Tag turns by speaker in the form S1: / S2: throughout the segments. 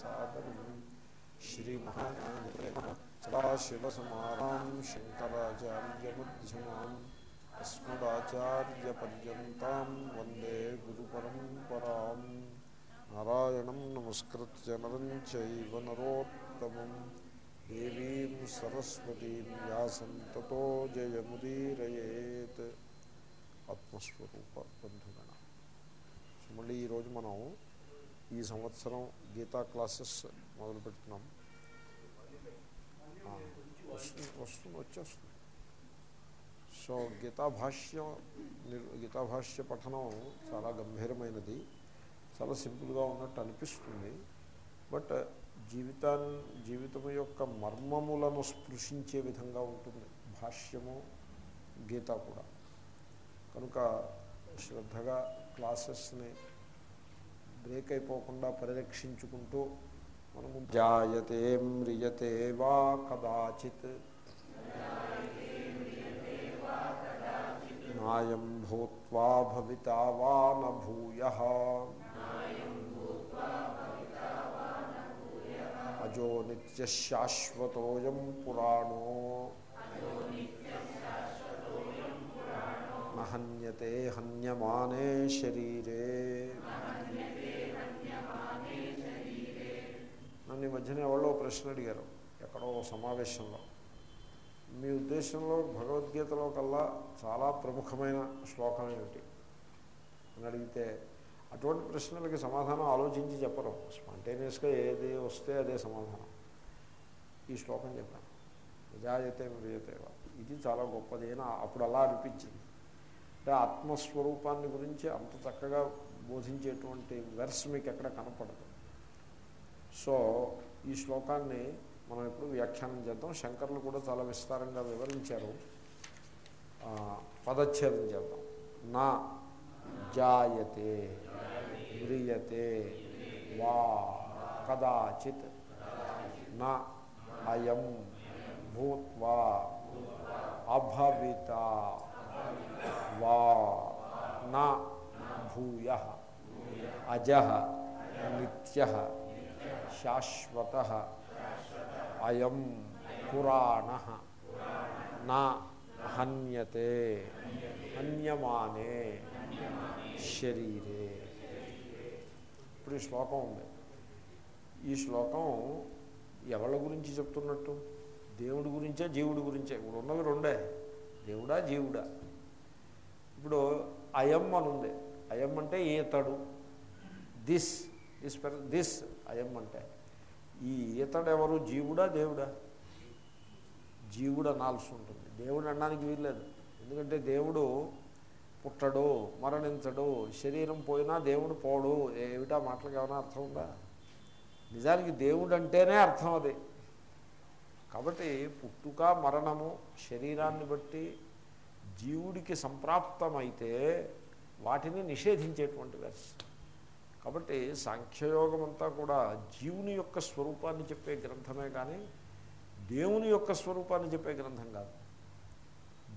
S1: సాదరం శ్రీమహాశివసమారాం శంకరాచార్యమ్యమాం అస్మదాచార్యపర్యంతం వందే గురు గురుపరంపరాం నారాయణం నమస్కృత్య నరం చైవ నరోత్తమం దేవీం సరస్వతీం వ్యాసం తతో జయముదీరయేత్ ఆత్మస్వరూప బంధుగణ మళ్ళీ ఈరోజు మనం ఈ సంవత్సరం గీతా క్లాసెస్ మొదలు పెడుతున్నాం. వస్తుంది వస్తుంది వచ్చేస్తుంది. సో గీతాభాష్యం గీతాభాష్య పఠనం చాలా గంభీరమైనది. చాలా సింపుల్గా ఉన్నట్టు అనిపిస్తుంది. బట్ జీవితాన్ని జీవితం యొక్క మర్మములను స్పృశించే విధంగా ఉంటుంది భాష్యము గీత కూడా. కనుక శ్రద్ధగా క్లాసెస్ని బ్రేక్ అయిపోకుండా పరిరక్షించుకుంటూ మనము జాయతే మ్రియతే వా కదాచిత్. నాయం భూత్వా భవితా వా న భూయ అజో నిత్యశాశ్వతోయం పురాణో. నహన్యతే హన్యమానే శరీరే. నన్ను ఈ మధ్యన ఎవరో ప్రశ్న అడిగారు ఎక్కడో ఓ సమావేశంలో. మీ ఉద్దేశంలో భగవద్గీతలో కల్లా చాలా ప్రముఖమైన శ్లోకం ఏమిటి? అని అడిగితే అటువంటి ప్రశ్నలకి సమాధానం ఆలోచించి చెప్పరు. స్పాంటేనియస్గా ఏది వస్తే అదే సమాధానం. ఈ శ్లోకం చెప్పాను. నిజాయతే మ్రియతేవా ఇది చాలా గొప్పది అని అప్పుడు అలా అనిపించింది. అంటే ఆత్మస్వరూపాన్ని గురించి అంత చక్కగా బోధించేటువంటి వెర్స్ మీకు ఎక్కడ కనపడదు. సో ఈ శ్లోకాన్ని మనం ఇప్పుడు వ్యాఖ్యానం చేద్దాం. శంకర్లు కూడా చాలా విస్తారంగా వివరించారు. పదచ్ఛేదం చేద్దాం. నా జాయతే మ్రియతే వా కదాచిత్ నా అయం భూత్వా అభవిత వా నా భూయ అజ నిత్య శాశ్వత. అయం పురాణ. నా హన్యతే హన్యమానే శరీరే. ఇప్పుడు ఈ శ్లోకం ఉంది. ఈ శ్లోకం ఎవళ్ళ గురించి చెప్తున్నట్టు? దేవుడి గురించే జీవుడి గురించే? ఇప్పుడు ఉన్నవి రెండే. దేవుడా జీవుడా? ఇప్పుడు అయం అని ఉంది. అయం అంటే ఈతడు. దిస్ దిస్ పెర్ దిస్ అయం అంటే ఈ ఈతడెవరు జీవుడా దేవుడా? జీవుడు అనాల్సి ఉంటుంది. దేవుడు అనడానికి వీల్లేదు. ఎందుకంటే దేవుడు పుట్టడు మరణించడు శరీరం పోయినా దేవుడు పోడు. ఏమిటా మాటలకు ఏమైనా అర్థం ఉందా? నిజానికి దేవుడు అంటేనే అర్థం అది. కాబట్టి పుట్టుక మరణము శరీరాన్ని బట్టి జీవుడికి సంప్రాప్తమైతే వాటిని నిషేధించేటువంటి వెర్స్ కాబట్టి సాంఖ్యయోగం అంతా కూడా జీవుని యొక్క స్వరూపాన్ని చెప్పే గ్రంథమే కానీ దేవుని యొక్క స్వరూపాన్ని చెప్పే గ్రంథం కాదు.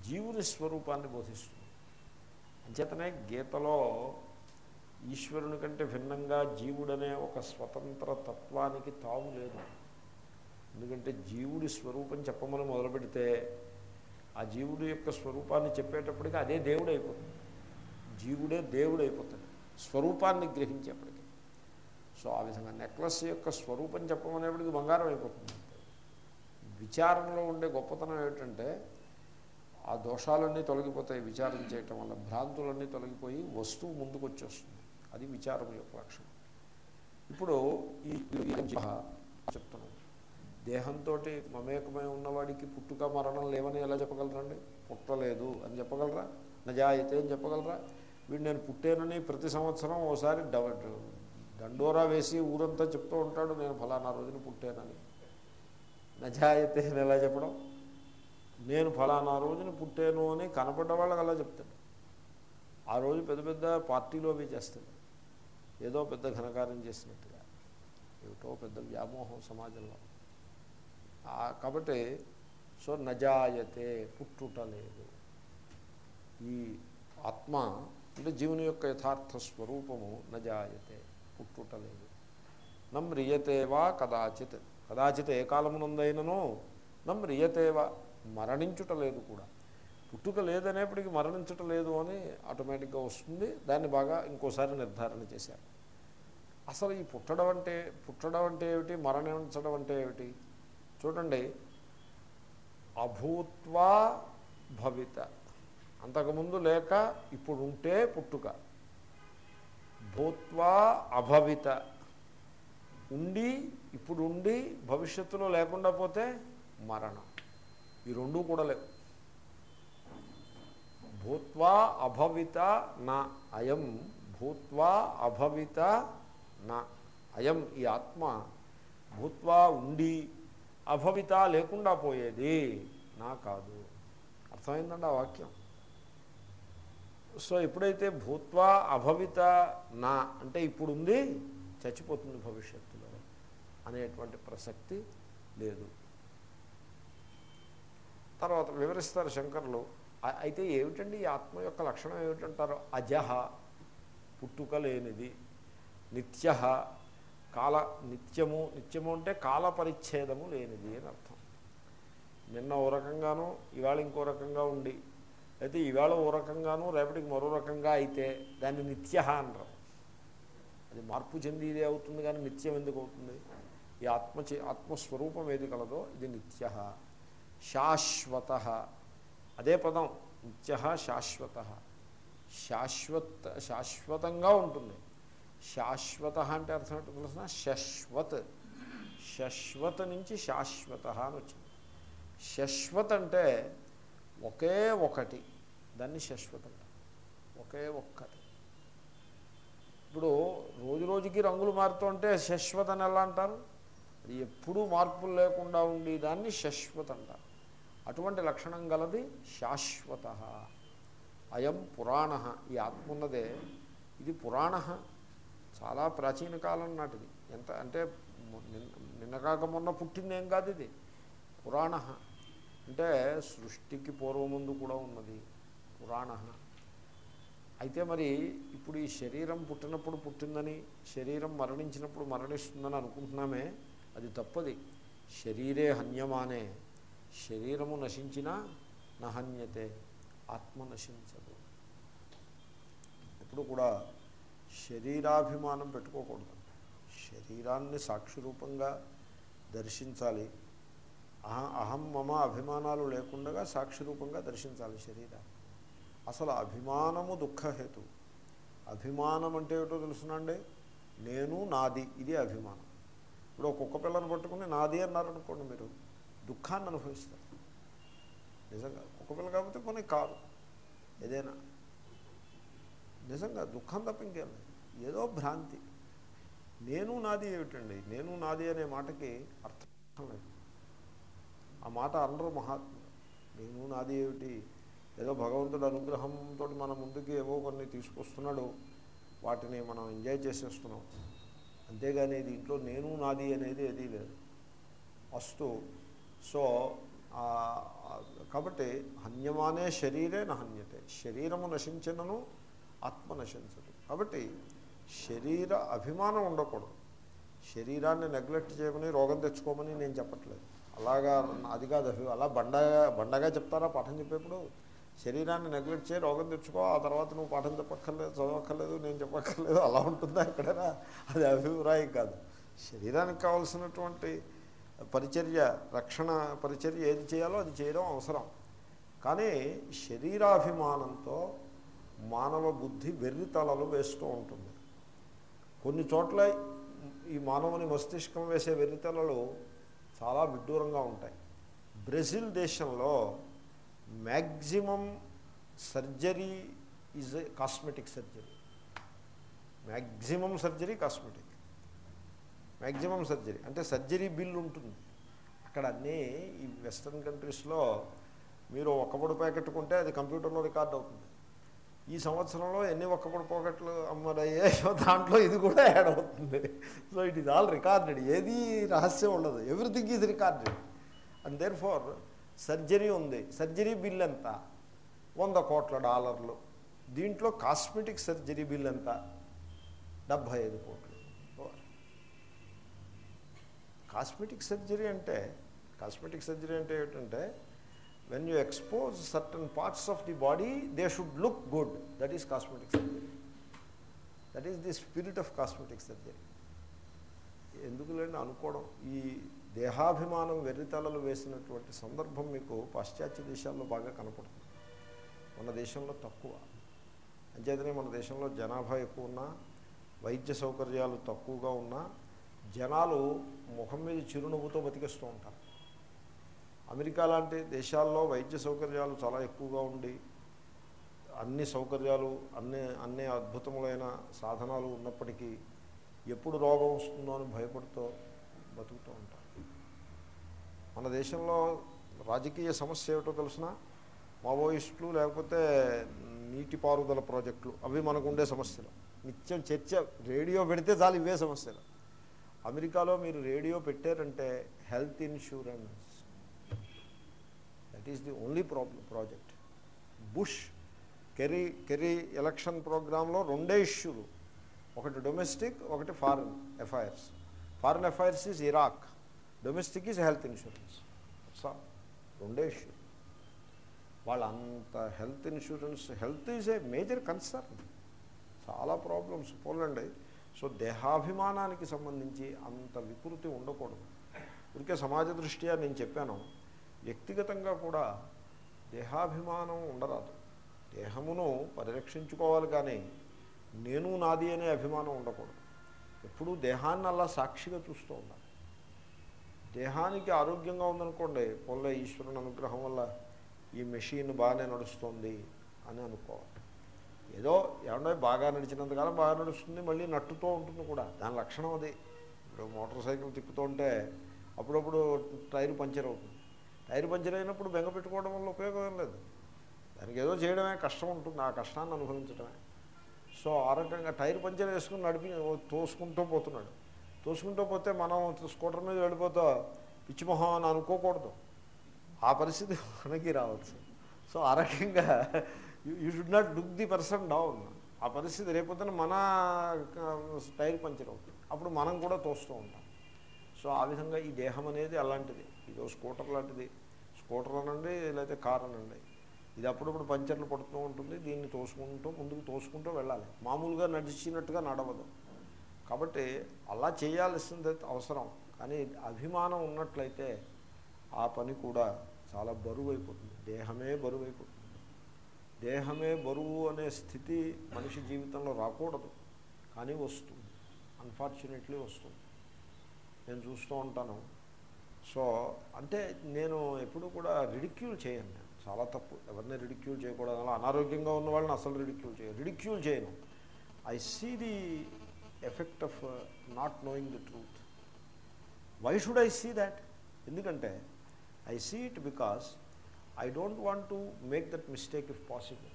S1: జీవుని స్వరూపాన్ని బోధిస్తుంది. అంచేతనే గీతలో ఈశ్వరుని కంటే భిన్నంగా జీవుడనే ఒక స్వతంత్ర తత్వానికి తావు లేదు. ఎందుకంటే జీవుడి స్వరూపం చెప్పమని మొదలుపెడితే ఆ జీవుడి యొక్క స్వరూపాన్ని చెప్పేటప్పటికి అదే దేవుడు అయిపోతుంది జీవుడే దేవుడు అయిపోతాడు స్వరూపాన్ని గ్రహించేప్పటికి. సో ఆ విధంగా నెక్లెస్ యొక్క స్వరూపం చెప్పమనేప్పటికి బంగారం అయిపోతుంది. విచారంలో ఉండే గొప్పతనం ఏమిటంటే ఆ దోషాలన్నీ తొలగిపోతాయి. విచారం చేయటం వల్ల భ్రాంతులన్నీ తొలగిపోయి వస్తువు ముందుకు వచ్చేస్తుంది అది విచారం యొక్క లక్షణం. ఇప్పుడు ఈ చెప్తున్నాం. దేహంతో మమేకమై ఉన్నవాడికి పుట్టుక మరణం లేవని ఎలా చెప్పగలరండి? పుట్టలేదు అని చెప్పగలరా? నజాయితే అని చెప్పగలరా? వీడు నేను పుట్టానని ప్రతి సంవత్సరం ఓసారి దండోరా వేసి ఊరంతా చెప్తూ ఉంటాడు నేను ఫలానా రోజున పుట్టానని. నజాయితే అని ఎలా చెప్పడం? నేను ఫలానా రోజున పుట్టాను అని కనపడ్డ వాళ్ళకి అలా చెప్తాడు. ఆ రోజు పెద్ద పెద్ద పార్టీలో అవి చేస్తాడు. ఏదో పెద్ద ఘనకార్యం చేసినట్టుగా. ఏమిటో పెద్ద వ్యామోహం సమాజంలో. కాబట్టి సో నజాయతే పుట్టుట లేదు. ఈ ఆత్మ అంటే జీవుని యొక్క యథార్థ స్వరూపము నజాయతే పుట్టుట లేదు నమ్రియతేవా కదాచిత్. కదాచిత్ ఏ కాలమునందైనను నమ్రియతేవా మరణించుట లేదు కూడా. పుట్టుక లేదనేప్పటికీ మరణించటలేదు అని ఆటోమేటిక్గా వస్తుంది. దాన్ని బాగా ఇంకోసారి నిర్ధారణ చేశారు. అసలు ఈ పుట్టడం అంటే పుట్టడం అంటే ఏమిటి? మరణించడం అంటే ఏమిటి? చూడండి. అభూత్వా భవిత. అంతకుముందు లేక ఇప్పుడు ఉంటే పుట్టుక. భూత్వా అభవిత. ఉండి ఇప్పుడు ఉండి భవిష్యత్తులో లేకుండా పోతే మరణం. ఈ రెండూ కూడా లేవు. భూత్వా అభవిత నా అయం భూత్వా అభవిత నా అయం. ఈ ఆత్మ భూత్వా ఉండి అభవిత లేకుండా పోయేది నా కాదు. అర్థమైందండి ఆ వాక్యం? సో ఎప్పుడైతే భూత్వా అభవిత నా అంటే ఇప్పుడు ఉంది చచ్చిపోతుంది భవిష్యత్తులో అనేటువంటి ప్రసక్తి లేదు. తర్వాత వివరిస్తారు శంకర్లు అయితే ఏమిటండి ఈ ఆత్మ యొక్క లక్షణం ఏమిటంటారు? అజహ పుట్టుక లేనిది. నిత్య కాల నిత్యము నిత్యము అంటే కాల పరిచ్ఛేదము లేనిది అని అర్థం. నిన్న ఓ రకంగాను ఇవాళ ఇంకో రకంగా ఉండి అయితే ఈవేళ ఓ రకంగానూ రేపటికి మరో రకంగా అయితే దాన్ని నిత్య అనరు అది మార్పు చెందిదే అవుతుంది కానీ నిత్యం ఎందుకు అవుతుంది? ఈ ఆత్మ చే- ఆత్మస్వరూపం ఏది కలదో ఇది నిత్య శాశ్వత అదే పదం నిత్య శాశ్వత శాశ్వత శాశ్వతంగా ఉంటుంది. శాశ్వత అంటే అర్థం ఏంటో తెలుసిన శశ్వత్. శశ్వత నుంచి శాశ్వత అని వచ్చింది. శశ్వత్ అంటే ఒకే ఒకటి. దాన్ని శాశ్వతం. ఒకే ఒక్కటి. ఇప్పుడు రోజు రోజుకి రంగులు మారుతుంటే శాశ్వత అని ఎలా అంటారు? అది ఎప్పుడూ మార్పులు లేకుండా ఉండి దాన్ని శాశ్వత అంటారు. అటువంటి లక్షణం గలది శాశ్వత. అయం పురాణ. ఈ ఆత్మ ఉన్నదే. ఇది పురాణ. చాలా ప్రాచీన కాలం నాటిది. ఎంత అంటే నిన్నకాక నిన్న- కాక మొన్న పుట్టిందేం కాదు ఇది. పురాణ. అంటే సృష్టికి పూర్వముందు కూడా ఉన్నది. పురాణ అయితే మరి ఇప్పుడు ఈ శరీరం పుట్టినప్పుడు పుట్టిందని శరీరం మరణించినప్పుడు మరణిస్తుందని అనుకుంటున్నామే అది తప్పది. శరీరే హన్యమానే. శరీరము నశించినా నహన్యతే ఆత్మ నశించదు. ఎప్పుడు కూడా శరీరాభిమానం పెట్టుకోకూడదు. శరీరాన్ని సాక్షిరూపంగా దర్శించాలి. అహం మమ అభిమానాలు లేకుండా సాక్షిరూపంగా దర్శించాలి శరీరాన్ని. అసలు అభిమానము దుఃఖహేతు. అభిమానం అంటే ఏమిటో తెలుసునండి? నేను నాది ఇది అభిమానం. ఇప్పుడు ఒక కుక్క పిల్లని పట్టుకుని నాది అన్నారనుకోండి మీరు దుఃఖాన్ని అనుభవిస్తారు. నిజంగా కుక్క పిల్ల కాకపోతే కొన్ని కారు ఏదైనా. నిజంగా దుఃఖం తప్ప ఇంకేం ఏదో భ్రాంతి. నేను నాది ఏమిటండి? నేను నాది అనే మాటకి అర్థం లేదు. ఆ మాట అనరు మహాత్ముడు నేను నాది ఏమిటి? ఏదో భగవంతుడు అనుగ్రహంతో మన ముందుకి ఏవో కొన్ని తీసుకొస్తున్నాడు. వాటిని మనం ఎంజాయ్ చేసేస్తున్నాం. అంతేగాని దీంట్లో నేను నాది అనేది ఏదీ లేదు. అస్తు. సో కాబట్టి హన్యమానే శరీరే నహన్యతే. శరీరము నశించినను ఆత్మ నశించదు కాబట్టి శరీర అభిమానం ఉండకూడదు. శరీరాన్ని నెగ్లెక్ట్ చేయమని రోగం తెచ్చుకోమని నేను చెప్పట్లేదు. అలాగా అది కాదు అలా బండగా బండగా చెప్తారా? పాఠం చెప్పేప్పుడు శరీరాన్ని నెగ్లెక్ట్ చేయి రోగం తెచ్చుకో ఆ తర్వాత నువ్వు పాఠం చెప్పక్కర్లేదు చదవక్కర్లేదు నేను చెప్పక్కర్లేదు అలా ఉంటుందా ఎక్కడైనా? అది అభిప్రాయం కాదు. శరీరానికి కావాల్సినటువంటి పరిచర్య రక్షణ పరిచర్య ఏది చేయాలో అది చేయడం అవసరం. కానీ శరీరాభిమానంతో మానవ బుద్ధి వెర్రితలలు వేస్తూ ఉంటుంది. కొన్ని చోట్ల ఈ మానవుని మస్తిష్కం వేసే వెర్రితలలు చాలా విడ్డూరంగా ఉంటాయి. బ్రెజిల్ దేశంలో maximum surgery is cosmetic surgery maximum surgery cosmetic maximum surgery అంటే సర్జరీ బిల్ ఉంటుంది. అక్కడ అన్నీ ఈ వెస్ట్రన్ కంట్రీస్లో మీరు ఒక్కపొడి ప్యాకెట్ కొంటే అది కంప్యూటర్లో రికార్డ్ అవుతుంది. ఈ సంవత్సరంలో ఎన్ని ఒక్కపొడి పాకెట్లు అమ్మడయ్యాయో దాంట్లో ఇది కూడా యాడ్ అవుతుంది. So it is all recorded ఏది రహస్యం ఉండదు. Everything is recorded and there for surgery ఉంది. సర్జరీ బిల్ ఎంత? వంద కోట్ల డాలర్లు. దీంట్లో కాస్మెటిక్ సర్జరీ బిల్ ఎంత? డెబ్భై ఐదు కోట్లు కాస్మెటిక్ సర్జరీ అంటే కాస్మెటిక్ సర్జరీ అంటే ఏంటంటే when you expose certain parts of the body they should look good that is cosmetic surgery that is the spirit of cosmetic surgery ఎందుకులేండి అనుకోవడం? ఈ దేహాభిమానం వెర్రితలలు వేసినటువంటి సందర్భం మీకు పాశ్చాత్య దేశాల్లో బాగా కనపడుతుంది. మన దేశంలో తక్కువ. అంచేతనే మన దేశంలో జనాభా ఎక్కువ ఉన్నా వైద్య సౌకర్యాలు తక్కువగా ఉన్నా జనాలు ముఖం మీద చిరునవ్వుతో బతికేస్తూ ఉంటారు. అమెరికా లాంటి దేశాల్లో వైద్య సౌకర్యాలు చాలా ఎక్కువగా ఉండి అన్ని సౌకర్యాలు అన్ని అన్ని అద్భుతములైన సాధనాలు ఉన్నప్పటికీ ఎప్పుడు రోగం వస్తుందో అని భయపడుతూ బతుకుతూ ఉంటారు. మన దేశంలో రాజకీయ సమస్య ఏమిటో తెలిసిన? మావోయిస్టులు లేకపోతే నీటిపారుదల ప్రాజెక్టులు అవి మనకు ఉండే సమస్యలు. నిత్యం చర్చ రేడియో పెడితే చాలు ఇవే సమస్యలు. అమెరికాలో మీరు రేడియో పెట్టారంటే health insurance that is the only problem project Bush Kerry Kerry election ప్రోగ్రాంలో రెండే ఇష్యూలు. ఒకటి డొమెస్టిక్ ఒకటి foreign affairs. Foreign affairs is Iraq. Domestic is health insurance so రెండే ఇష్యూ వాళ్ళు అంత health insurance health is a major concern చాలా problems పోలండి సో దేహాభిమానానికి సంబంధించి అంత వికృతి ఉండకూడదు. ఊరికే సమాజ దృష్ట్యా నేను చెప్పాను. వ్యక్తిగతంగా కూడా దేహాభిమానం ఉండరాదు. దేహమును పరిరక్షించుకోవాలి కానీ నేను నాది అనే అభిమానం ఉండకూడదు. ఎప్పుడూ దేహాన్ని అలా సాక్షిగా చూస్తూ ఉండాలి. దేహానికి ఆరోగ్యంగా ఉందనుకోండి పొల్ల ఈశ్వరుని అనుగ్రహం వల్ల ఈ మెషిన్ బాగానే నడుస్తుంది అని అనుకోవాలి. ఏదో ఏమన్నా బాగా నడిచినంతకాలం బాగా నడుస్తుంది మళ్ళీ నట్టుతో ఉంటుంది కూడా. దాని లక్షణం అది. ఇప్పుడు మోటార్ సైకిల్ తిప్పుతూ ఉంటే అప్పుడప్పుడు టైర్ పంచర్ అవుతుంది. టైర్ పంచర్ అయినప్పుడు బెంగ పెట్టుకోవడం వల్ల ఉపయోగం ఏం లేదు. దానికి ఏదో చేయడమే కష్టం ఉంటుంది ఆ కష్టాన్ని అనుభవించడమే సో ఆ రకంగా టైర్ పంచర్ వేసుకుని నడిపి తోసుకుంటూ పోతున్నాడు. తోసుకుంటూ పోతే మనం స్కూటర్ మీద వెళ్ళిపోతా పిచ్చిమొహం అని అనుకోకూడదు. ఆ పరిస్థితి మనకి రావచ్చు. సో ఆ రకంగా you should not duck the person down ఆ పరిస్థితి రేపొద్దున మన టైర్ పంచర్ అవుతుంది. అప్పుడు మనం కూడా తోస్తూ ఉంటాం. సో ఆ విధంగా ఈ దేహం అనేది అలాంటిది. ఇదో స్కూటర్ లాంటిది. స్కూటర్ అనండి లేకపోతే కార్ అనండి. ఇది అప్పుడప్పుడు పంచర్లు పడుతూ ఉంటుంది. దీన్ని తోసుకుంటూ ముందుకు తోసుకుంటూ వెళ్ళాలి. మామూలుగా నడిచినట్టుగా నడవదు. కాబట్టి అలా చేయాల్సింది అవసరం. కానీ అభిమానం ఉన్నట్లయితే ఆ పని కూడా చాలా బరువు అయిపోతుంది దేహమే బరువు అయిపోతుంది దేహమే బరువు అనే స్థితి మనిషి జీవితంలో రాకూడదు. కానీ వస్తుంది. అన్ఫార్చునేట్లీ వస్తుంది. నేను చూస్తూ ఉంటాను. సో అంటే నేను ఎప్పుడు కూడా రిడిక్యూల్ చేయను నేను. చాలా తప్పు. ఎవరిని రిడిక్యూల్ చేయకూడదు అలా అనారోగ్యంగా ఉన్న వాళ్ళని అసలు రిడిక్యూల్ చేయను. రిడిక్యూల్ చేయను. I see the effect of not knowing the truth why should I see that ఎందుకంటే I see it because I don't want to make that mistake if possible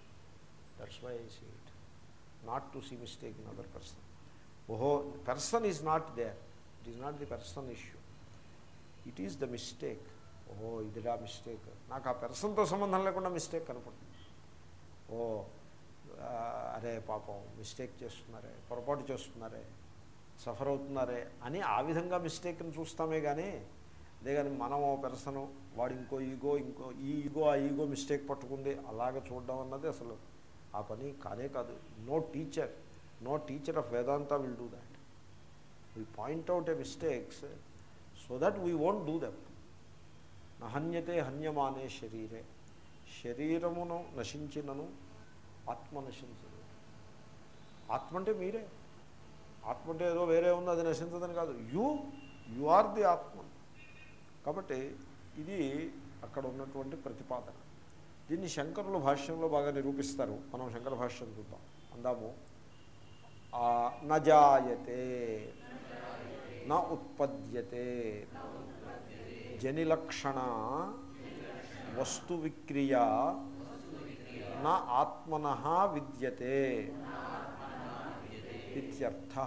S1: that's why I see it not to see mistake in other person ఓహో person is not there it is not the person issue it is the mistake ఓహో ఇదిరా mistake నాకు ఆ పెర్సన్తో సంబంధం లేకుండా mistake కనపడుతుంది. ఓ అరే పాపం మిస్టేక్ చేస్తున్నారే పొరపాటు చేస్తున్నారే సఫర్ అవుతున్నారే అని ఆ విధంగా మిస్టేక్ని చూస్తామే కానీ అదే కానీ మనం ఓ పెర్సన్ వాడు ఇంకో ఈగో ఇంకో ఈ ఈగో ఆ ఈగో మిస్టేక్ పట్టుకుంది అలాగ చూడడం అన్నది అసలు ఆ పని కానే కాదు. No teacher no teacher of Vedanta will do that we point out a mistakes so that we won't do them నహన్యతే హన్యమానే శరీరే. శరీరమును నశించినను ఆత్మ నశించదు ఆత్మ అంటే మీరే. ఆత్మ అంటే ఏదో వేరే ఉంది అది నశించదని కాదు. యూ యు ఆర్ ది ఆత్మ. కాబట్టి ఇది అక్కడ ఉన్నటువంటి ప్రతిపాదన. దీన్ని శంకరుల భాష్యంలో బాగా నిరూపిస్తారు. మనం శంకర భాష్యం చూద్దాం. అందాము. నజాయతే నా ఉత్పద్యతే. జనిలక్షణ. వస్తు విక్రియ. నా ఆత్మన విద్యతే. ఇత్యర్థ.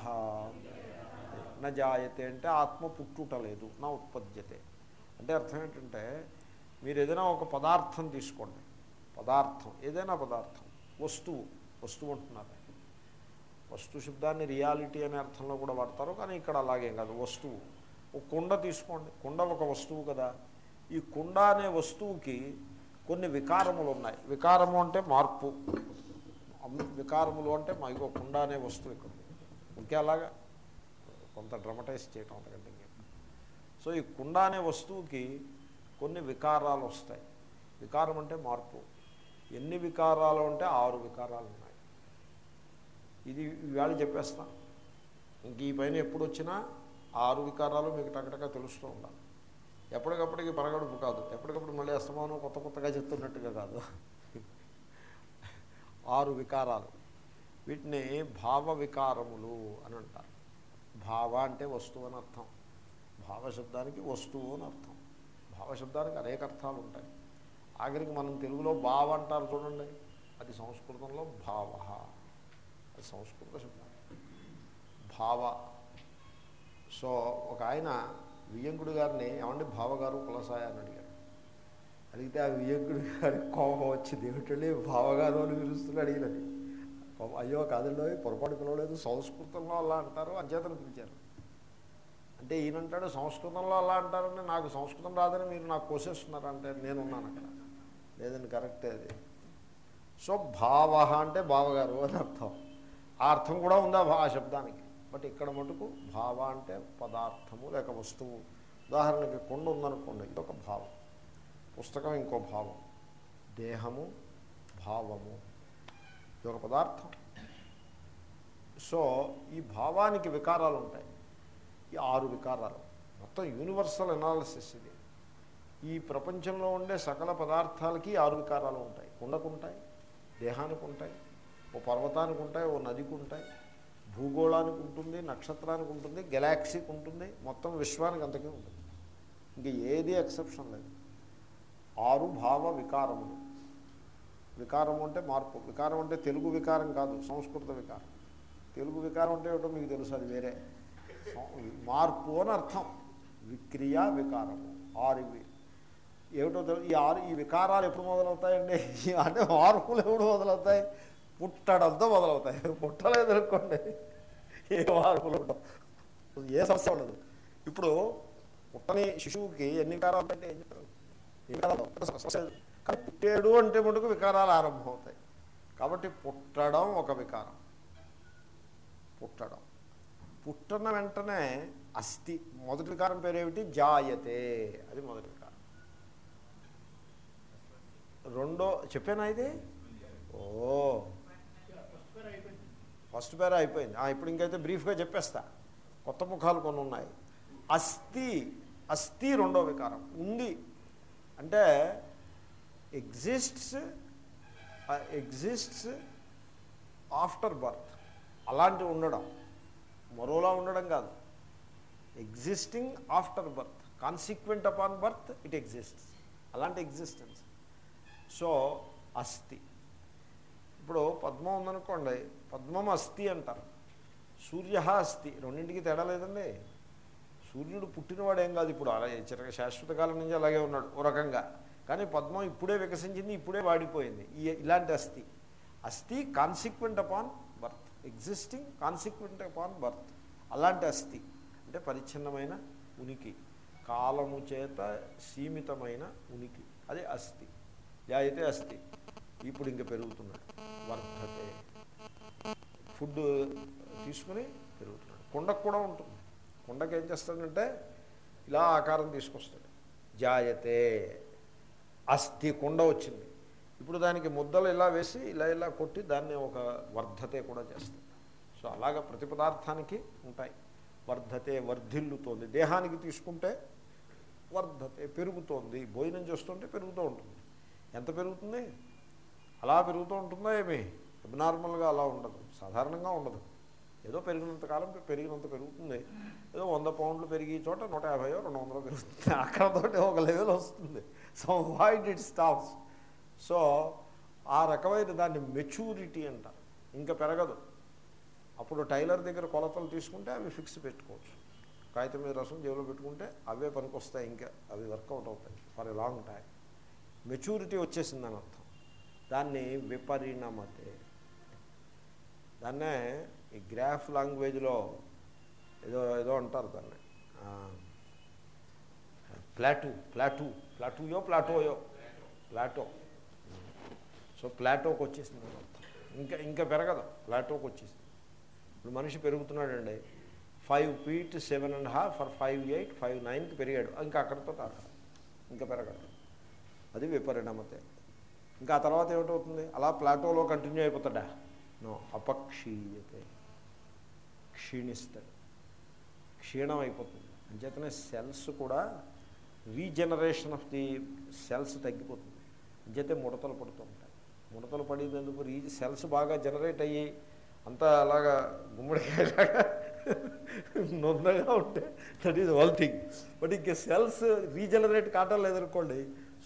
S1: న జాయతే అంటే ఆత్మ పుట్టుట లేదు నా ఉత్పద్యతే. అంటే అర్థం ఏంటంటే మీరు ఏదైనా ఒక పదార్థం తీసుకోండి. పదార్థం ఏదైనా పదార్థం వస్తువు వస్తువు అంటున్నారు. వస్తు శబ్దాన్ని రియాలిటీ అనే అర్థంలో కూడా వాడతారు కానీ ఇక్కడ అలాగేం కాదు. వస్తువు ఒక కుండ తీసుకోండి. కుండ ఒక వస్తువు కదా. ఈ కుండ అనే వస్తువుకి కొన్ని వికారములు ఉన్నాయి. వికారము అంటే మార్పు. వికారములు అంటే మా ఇగో కుండ అనే వస్తువు ఇక్కడ. ఇంకేలాగా ఇంకే అలాగా? కొంత డ్రమటైజ్ చేయటం అంతకంటే సో ఈ కుండ అనే వస్తువుకి కొన్ని వికారాలు వస్తాయి. వికారం అంటే మార్పు. ఎన్ని వికారాలు అంటే ఆరు వికారాలు ఉన్నాయి. ఇది ఇవాళ చెప్పేస్తాను ఇంక ఈ పైన ఎప్పుడు వచ్చినా ఆరు వికారాలు మీకు టకటగా తెలుస్తూ ఉండాలి. ఎప్పటికప్పటికి పరగడుపు కాదు. ఎప్పటికప్పుడు మళ్ళీ అస్తమానం కొత్త కొత్తగా చెప్తున్నట్టుగా కాదు. ఆరు వికారాలు. వీటిని భావ వికారములు అని అంటారు. భావ అంటే వస్తువు అని అర్థం. భావశబ్దానికి వస్తువు అని అర్థం. భావశబ్దానికి అనేక అర్థాలు ఉంటాయి. ఆఖరికి మనం తెలుగులో భావ అంటారు చూడండి. అది సంస్కృతంలో భావ. అది సంస్కృత శబ్దం. భావ. సో ఒక ఆయన వియ్యంకుడు గారిని ఏమండి భావగారు కులసాయ అని అడిగాడు అడిగితే ఆ వియ్యంకుడు గారికి కోపం వచ్చింది ఏమిటండి భావగారు అని పిలుస్తున్నా అడిగినది అయ్యో కాదండి పొరపాటు పిలవలేదు సంస్కృతంలో అలా అంటారు అధ్యతను పిలిచారు. అంటే ఈయనంటాడు సంస్కృతంలో అలా అంటారని నాకు సంస్కృతం రాదని మీరు నాకు కోసేస్తున్నారు అంటే నేనున్నాను అక్కడ. లేదండి కరెక్టే అది. సో భావ అంటే బావగారు అని అర్థం. ఆ అర్థం కూడా ఉందా ఆ శబ్దానికి? బట్ ఇక్కడ మటుకు భావ అంటే పదార్థము లేక వస్తువు. ఉదాహరణకి కొండ ఉందనుకోండి ఇది ఒక భావం. పుస్తకం ఇంకో భావం. దేహము భావము. ఇది ఒక పదార్థం. సో ఈ భావానికి వికారాలు ఉంటాయి ఈ ఆరు వికారాలు. మొత్తం యూనివర్సల్ ఎనాలిసిస్ ఇది. ఈ ప్రపంచంలో ఉండే సకల పదార్థాలకి ఆరు వికారాలు ఉంటాయి కుండకు ఉంటాయి దేహానికి ఉంటాయి ఓ పర్వతానికి ఉంటాయి ఓ నదికి ఉంటాయి భూగోళానికి ఉంటుంది నక్షత్రానికి ఉంటుంది గెలాక్సీకి ఉంటుంది మొత్తం విశ్వానికి అంతకే ఉంటుంది. ఇంక ఏది ఎక్సెప్షన్ లేదు. ఆరు భావ వికారములు. వికారం అంటే మార్పు. వికారం అంటే తెలుగు వికారం కాదు సంస్కృత వికారం. తెలుగు వికారం అంటే ఏమిటో మీకు తెలుసు అది వేరే. మార్పు అని అర్థం. విక్రియ వికారము. ఆరు ఇవి. ఏమిటో ఈ ఆరు ఈ వికారాలు ఎప్పుడు మొదలవుతాయండి? అంటే మార్పులు ఎప్పుడు మొదలవుతాయి? పుట్టడంతో మొదలవుతాయి. పుట్టలేదు అనుకోండి ఏ మార్పులు ఉండవు. ఏ సమస్య ఉండదు. ఇప్పుడు పుట్టని శిశువుకి ఎన్ని వికారాలు అంటే ఏం చెప్తారు ఏ వికారాలు? సమస్య లేదు. కానీ పుట్టాడు అంటే మటుకు వికారాలు ఆరంభం అవుతాయి కాబట్టి పుట్టడం ఒక వికారం. పుట్టడం. పుట్టిన వెంటనే అస్థి మొదటి వికారం పేరేమిటి? జాయతే. అది మొదటి వికారం. రెండో చెప్పానా ఇది? ఓ ఫస్ట్ పేర అయిపోయింది. ఆ, ఇప్పుడు ఇంకైతే బ్రీఫ్గా చెప్పేస్తా. కొత్త ముఖాలు కొన్ని ఉన్నాయి అస్థి అస్థి రెండో వికారం. ఉంది. అంటే ఎగ్జిస్ట్స్ ఎగ్జిస్ట్స్ ఆఫ్టర్ బర్త్ అలాంటి ఉండడం. మరోలా ఉండడం కాదు. Existing after birth consequent upon birth it exists అలాంటి ఎగ్జిస్టెన్స్ సో అస్థి. ఇప్పుడు పద్మం ఉందనుకోండి పద్మం అస్థి అంటారు. సూర్య అస్థి రెండింటికి తేడా లేదండి. సూర్యుడు పుట్టినవాడు ఏం కాదు ఇప్పుడు అలా చిరక శాశ్వత కాలం నుంచి అలాగే ఉన్నాడు ఓ రకంగా. కానీ పద్మం ఇప్పుడే వికసించింది ఇప్పుడే వాడిపోయింది. ఈ ఇలాంటి అస్థి. అస్థి consequent upon birth existing consequent upon birth అలాంటి అస్థి. అంటే పరిచ్ఛిన్నమైన ఉనికి. కాలము చేత సీమితమైన ఉనికి. అదే అస్థి. అయితే అస్థి. ఇప్పుడు ఇంకా పెరుగుతున్నాడు. వర్ధతే. ఫుడ్ తీసుకుని పెరుగుతున్నాడు. కుండకు కూడా ఉంటుంది. కుండకు ఏం చేస్తాడంటే ఇలా ఆకారం తీసుకొస్తాడు. జాయతే. అస్థి కుండ వచ్చింది. ఇప్పుడు దానికి ముద్దలు ఇలా వేసి ఇలా ఇలా కొట్టి దాన్ని ఒక వర్ధతే కూడా చేస్తాడు. సో అలాగ ప్రతి పదార్థానికి ఉంటాయి. వర్ధతే వర్ధిల్లుతోంది. దేహానికి తీసుకుంటే వర్ధతే పెరుగుతోంది. భోజనం చేస్తుంటే పెరుగుతూ ఉంటుంది. ఎంత పెరుగుతుంది? అలా పెరుగుతూ ఉంటుందా ఏమి? అబ్నార్మల్గా అలా ఉండదు. సాధారణంగా ఉండదు. ఏదో పెరిగినంత కాలం పెరిగినంత పెరుగుతుంది. ఏదో వంద పౌండ్లు పెరిగి చోట నూట యాభైయో రెండు వందలు పెరుగుతుంది. అక్కడతోటి ఒక లెవెల్ వస్తుంది. So wide it stops so ఆ రకమైన దాన్ని మెచ్యూరిటీ అంట. ఇంకా పెరగదు. అప్పుడు టైలర్ దగ్గర కొలతలు తీసుకుంటే అవి ఫిక్స్ పెట్టుకోవచ్చు. కాగితం మీద రసం జేబులో పెట్టుకుంటే అవే పనికొస్తాయి ఇంకా. అవి వర్కౌట్ అవుతాయి for a long time maturity వచ్చేసిందని అర్థం. దాన్ని విపరిణమతే. దాన్నే ఈ గ్రాఫ్ లాంగ్వేజ్లో ఏదో ఏదో అంటారు దాన్ని. ప్లాటూ ప్లాటూ ప్లాటూయో ప్లాటోయో? ప్లాటో. సో ప్లాటోకి వచ్చేసింది ఇంకా ఇంకా పెరగదు. ప్లాటోకి వచ్చేసింది. ఇప్పుడు మనిషి పెరుగుతున్నాడండి. Five feet seven and half for five eight five నైన్కి పెరిగాడు. ఇంకా అక్కడితో కాక ఇంకా పెరగడు అది విపరిణమతే. ఇంకా ఆ తర్వాత ఏమిటవుతుంది? అలా ప్లాటోలో కంటిన్యూ అయిపోతాడా? నో అపక్షీయతే. క్షీణిస్తాడు. క్షీణం అయిపోతుంది. అంచేతనే సెల్స్ కూడా రీజనరేషన్ ఆఫ్ ది సెల్స్ తగ్గిపోతుంది. అంచేతే ముడతలు పడుతూ ఉంటాయి. ముడతలు పడేందుకు రీ సెల్స్ బాగా జనరేట్ అయ్యి అంతా అలాగా గుమ్మడికాయలాగా నొందగా ఉంటే that is one thing but ఇంక సెల్స్ రీజనరేట్ కావటం లేదనుకోండి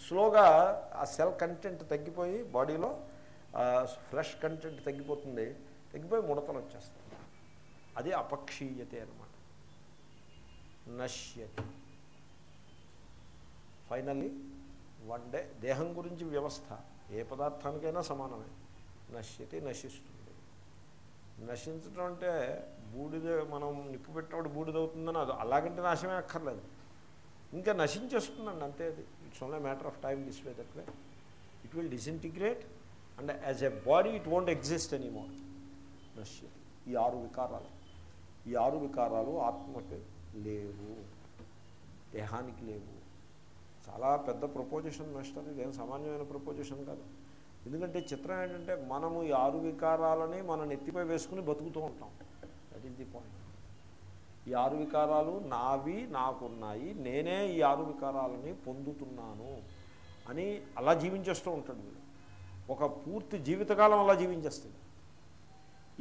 S1: స్లోగా ఆ సెల్ కంటెంట్ తగ్గిపోయి బాడీలో ఫ్లెష్ కంటెంట్ తగ్గిపోతుంది. తగ్గిపోయి ముడతలు వచ్చేస్తుంది అది అపక్షీయతే అనమాట నశ్యతి. ఫైనల్లీ వన్ డే దేహం గురించి వ్యవస్థ. ఏ పదార్థానికైనా సమానమే. నశ్యతి నశిస్తుంది. నశించడం అంటే బూడిద మనం నిప్పు పెట్టినప్పుడు బూడిదవుతుందని అది అలాగంటే నాశమే అక్కర్లేదు. ఇంకా నశించేస్తుందండి అంతే అది. It's only matter of time this way that way it will disintegrate and as a body it won't exist anymore నశ్యతి ఈ ఆరు వికారాలు. ఈ ఆరు వికారాలు ఆత్మకి లేవు. దేహానికి లేవు. చాలా పెద్ద ప్రపోజిషన్ మాస్టర్ ఇదేం సామాన్యమైన ప్రపోజిషన్ కాదు. ఎందుకంటే చిత్రం ఏంటంటే మనము ఈ ఆరు వికారాలని మన నెత్తిపై వేసుకుని బతుకుతూ ఉంటాం. దట్ ఈస్ ది పాయింట్ ఈ ఆరు వికారాలు నావి నాకున్నాయి నేనే ఈ ఆరు వికారాలని పొందుతున్నాను అని అలా జీవించేస్తూ ఉంటాడు వీడు. ఒక పూర్తి జీవితకాలం అలా జీవించేస్తాడు.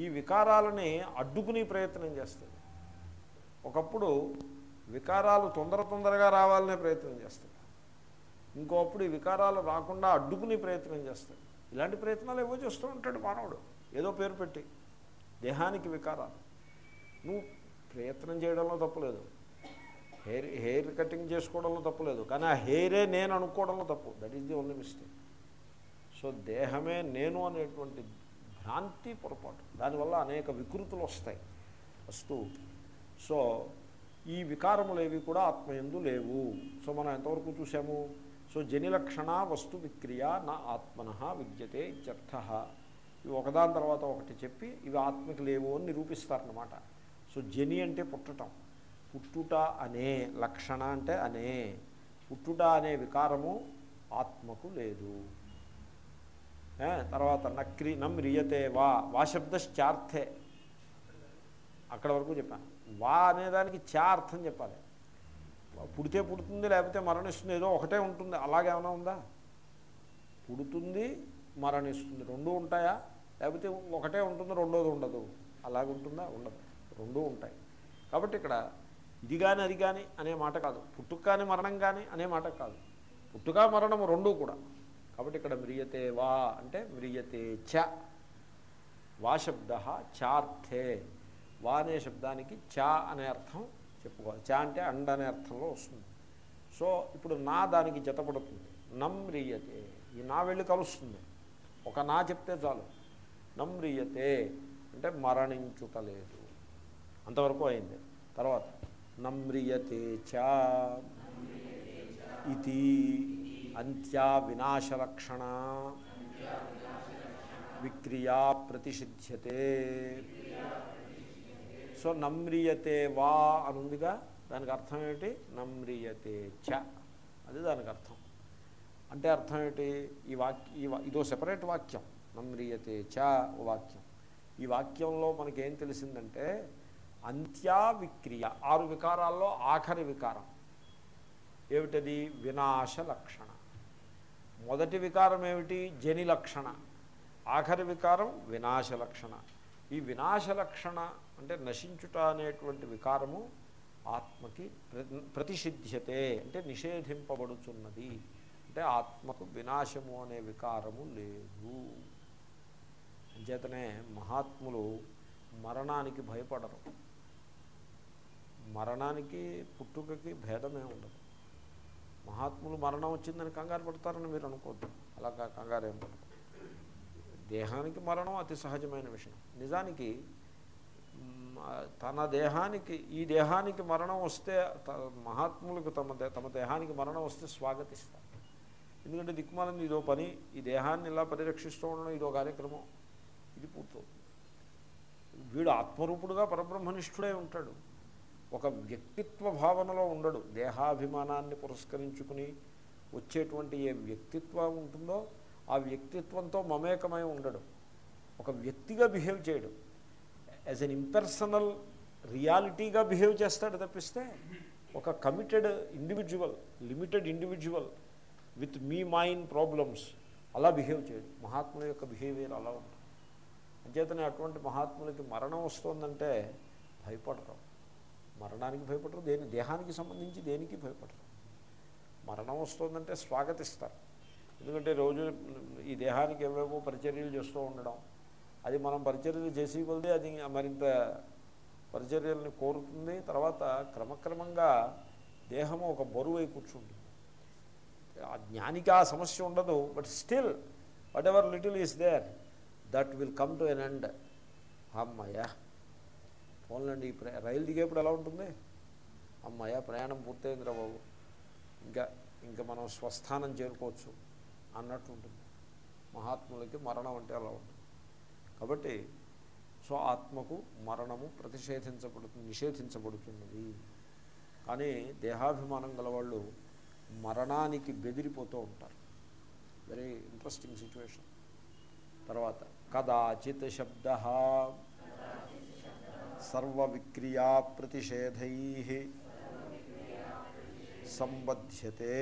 S1: ఈ వికారాలని అడ్డుకునే ప్రయత్నం చేస్తాడు. ఒకప్పుడు వికారాలు తొందర తొందరగా రావాలనే ప్రయత్నం చేస్తాడు. ఇంకోప్పుడు ఈ వికారాలు రాకుండా అడ్డుకునే ప్రయత్నం చేస్తాడు. ఇలాంటి ప్రయత్నాలు ఏవో చేస్తూ ఉంటాడు మానవుడు. ఏదో పేరు పెట్టి దేహానికి వికారాలు. నువ్వు ప్రయత్నం చేయడంలో తప్పులేదు. హెయిర్ హెయిర్ కటింగ్ చేసుకోవడంలో తప్పులేదు. కానీ ఆ హెయిరే నేను అనుకోవడంలో తప్పు. That is the only mistake so దేహమే నేను అనేటువంటి భ్రాంతి పొరపాటు. దానివల్ల అనేక వికృతులు వస్తాయి. వస్తూ సో ఈ వికారములేవి కూడా ఆత్మయందు లేవు. సో మనం ఎంతవరకు చూసాము సో జనిలక్షణ వస్తు విక్రియ నా ఆత్మన విద్యతే ఇత్యర్థ. ఇవి ఒకదాని తర్వాత ఒకటి చెప్పి ఇవి ఆత్మకి లేవు అని నిరూపిస్తారనమాట సో జని అంటే పుట్టటం. పుట్టుట అనే లక్షణ అంటే అనే. పుట్టుట అనే వికారము ఆత్మకు లేదు. తర్వాత నక్రి నమ్రియతే వా వా శబ్దశ్చార్థే. అక్కడ వరకు చెప్పాను. వా అనేదానికి చా అర్థం చెప్పాలి. పుడితే పుడుతుంది లేకపోతే మరణిస్తుంది ఏదో ఒకటే ఉంటుంది. అలాగేమైనా ఉందా? పుడుతుంది మరణిస్తుంది. రెండు ఉంటాయా? లేకపోతే ఒకటే ఉంటుంది రెండోది ఉండదు. అలాగుంటుందా? ఉండదు. రెండూ ఉంటాయి. కాబట్టి ఇక్కడ ఇది కానీ అది కానీ అనే మాట కాదు. పుట్టుక కానీ మరణం కానీ అనే మాట కాదు. పుట్టుక మరణం రెండూ కూడా. కాబట్టి ఇక్కడ మ్రియతే వా అంటే మ్రియతే చ. వా శబ్ద చార్థే. వా అనే శబ్దానికి చ అనే అర్థం చెప్పుకోవాలి. చ అంటే అండ్ అనే అర్థంలో వస్తుంది. సో ఇప్పుడు నా దానికి జతపడుతుంది నమ్రియతే ఈ నా వెళ్ళి కలుస్తుంది. ఒక నా చెప్తే చాలు. నమ్రియతే అంటే మరణించుటలేదు. అంతవరకు అయింది. తర్వాత నమ్రియతే చ ఇది అంత్యా వినాశలక్షణ విక్రియా ప్రతిషిధ్యతే. సో నమ్రియతే వా అనుందిగా దానికి అర్థం ఏమిటి? నమ్రియతే చ. అది దానికి అర్థం. అంటే అర్థం ఏమిటి? ఈ వాక్య ఇదో సెపరేట్ వాక్యం. నమ్రియతే చ వాక్యం. ఈ వాక్యంలో మనకేం తెలిసిందంటే అంత్యా విక్రియ ఆరు వికారాల్లో ఆఖరి వికారం. ఏమిటది? వినాశ లక్షణ మొదటి వికారం ఏమిటి? జని లక్షణ ఆఖరి వికారం వినాశ లక్షణ ఈ వినాశ లక్షణ అంటే నశించుట అనేటువంటి వికారము ఆత్మకి ప్రతిషిధ్యతే అంటే నిషేధింపబడుచున్నది. అంటే ఆత్మకు వినాశము అనే వికారము లేదు. అంచేతనే మహాత్ములు మరణానికి భయపడరు. మరణానికి పుట్టుకకి భేదమే ఉండదు. మహాత్ములు మరణం వచ్చిందని కంగారు పడతారని మీరు అనుకోవద్దు అలా కంగారు ఏం పడదు. దేహానికి మరణం అతి సహజమైన విషయం. నిజానికి తన దేహానికి ఈ దేహానికి మరణం వస్తే మహాత్ములకు తమ తమ దేహానికి మరణం వస్తే స్వాగతిస్తారు. ఎందుకంటే దిక్కుమాలని ఇదో పని ఈ దేహాన్ని ఇలా పరిరక్షిస్తూ ఉండడం ఇదో కార్యక్రమం. ఇది పూర్తవుతుంది. వీడు ఆత్మరూపుడుగా పరబ్రహ్మనిష్ఠుడై ఉంటాడు. ఒక వ్యక్తిత్వ భావనలో ఉండడు. దేహాభిమానాన్ని పురస్కరించుకుని వచ్చేటువంటి ఏ వ్యక్తిత్వం ఉంటుందో ఆ వ్యక్తిత్వంతో మమేకమై ఉండడు. ఒక వ్యక్తిగా బిహేవ్ చేయడు. యాజ్ అన్ ఇంపర్సనల్ రియాలిటీగా బిహేవ్ చేస్తాడు తప్పిస్తే ఒక committed individual limited individual with me mind problems అలా బిహేవ్ చేయడు. మహాత్ముల యొక్క బిహేవియర్ అలా ఉంటుంది. అంచేతనే అటువంటి మహాత్ములకి మరణం వస్తుందంటే భయపడతాం. మరణానికి భయపడరు దేని దేహానికి సంబంధించి దేనికి భయపడరు. మరణం వస్తుందంటే స్వాగతిస్తారు. ఎందుకంటే రోజు ఈ దేహానికి ఏవేవో పరిచర్యలు చేస్తూ ఉండడం అది మనం పరిచర్యలు చేసి కొలిదే అది మరింత పరిచర్యల్ని కోరుతుంది. తర్వాత క్రమక్రమంగా దేహము ఒక బరువు అయి కూర్చుంటుంది. ఆ జ్ఞానికి ఆ సమస్య ఉండదు but still whatever little is there that will come to an end. అమ్మయ్యా! పోన్లండి ఈ ప్ర- రైలు దిగేప్పుడు ఎలా ఉంటుంది? అమ్మయ్య ప్రయాణం పూర్తయిందిరా బాబు. ఇంకా ఇంకా మనం స్వస్థానం చేరుకోవచ్చు అన్నట్టు ఉంటుంది. మహాత్ములకి మరణం అంటే అలా ఉంటుంది. కాబట్టి సో ఆత్మకు మరణము ప్రతిషేధించబడుతుంది నిషేధించబడుతున్నది. కానీ దేహాభిమానం గలవాళ్ళు మరణానికి బెదిరిపోతూ ఉంటారు. వెరీ ఇంట్రెస్టింగ్ సిచ్యువేషన్ తర్వాత కదాచిత్ శబ్ద సర్వవిక్రియా ప్రతిషేధై సంబధ్యతే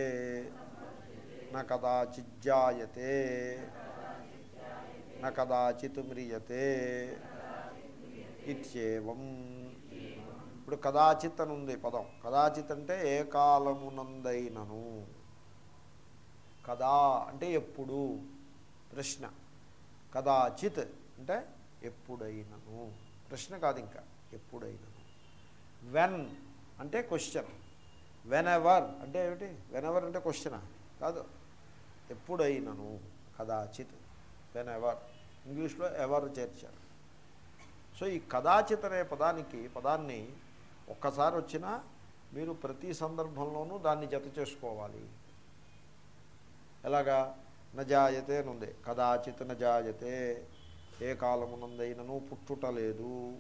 S1: న నదాచిత్ న కదాచిత్ మ్రియతే ఇత్యేవం. ఇప్పుడు కదాచిత్ అని ఉంది పదం. కదాచిత్ అంటే ఏ కాలమునందైనను. కదా అంటే ఎప్పుడు? ప్రశ్న. కదాచిత్ అంటే ఎప్పుడైనను. ప్రశ్న కాదు ఇంకా. ఎప్పుడైనను వెన్ అంటే క్వశ్చన్ వెన్ ఎవర్ అంటే ఏమిటి? వెన్ ఎవర్ అంటే క్వశ్చనా కాదు. ఎప్పుడైనను కదాచిత్. వెన్ ఎవర్ ఇంగ్లీష్లో ఎవర్ చేర్చారు. సో ఈ కదాచిత్ అనే పదానికి పదాన్ని ఒక్కసారి వచ్చినా మీరు ప్రతి సందర్భంలోనూ దాన్ని జత చేసుకోవాలి. ఎలాగా? నజాయతే నుంది కదాచిత్ నజాయతే. ఏ కాలమునందైనను పుట్టుట లేదు.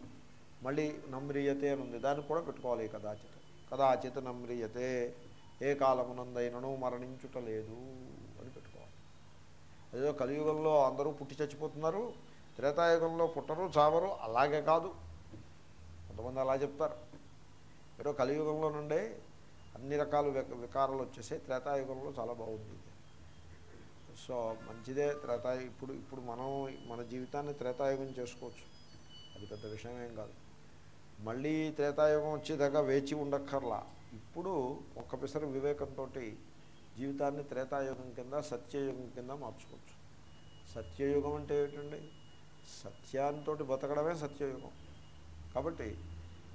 S1: మళ్ళీ నమ్రియతే అని ఉంది. దాన్ని కూడా పెట్టుకోవాలి కదాచిత్ కదాచిత్ నమ్రియతే. ఏ కాలమునందైనను మరణించుట లేదు అని పెట్టుకోవాలి. ఏదో కలియుగంలో అందరూ పుట్టి చచ్చిపోతున్నారు త్రేతాయుగంలో పుట్టరు చావరు అలాగే కాదు. కొంతమంది అలా చెప్తారు. ఏదో కలియుగంలో నుండే అన్ని రకాల విక- వికారాలు వచ్చేసాయి. త్రేతాయుగంలో చాలా బాగుంది సో మంచిదే త్రేతాయు ఇప్పుడు ఇప్పుడు మనం మన జీవితాన్ని త్రేతాయుగం చేసుకోవచ్చు. అది పెద్ద విషయం ఏం కాదు. మళ్ళీ త్రేతాయుగం వచ్చేదాకా వేచి ఉండక్కర్లా. ఇప్పుడు ఒక్కపిసరి వివేకంతో జీవితాన్ని త్రేతాయుగం కింద సత్యయుగం కింద మార్చుకోవచ్చు. సత్యయుగం అంటే ఏమిటండి? సత్యాంతో బతకడమే సత్యయుగం. కాబట్టి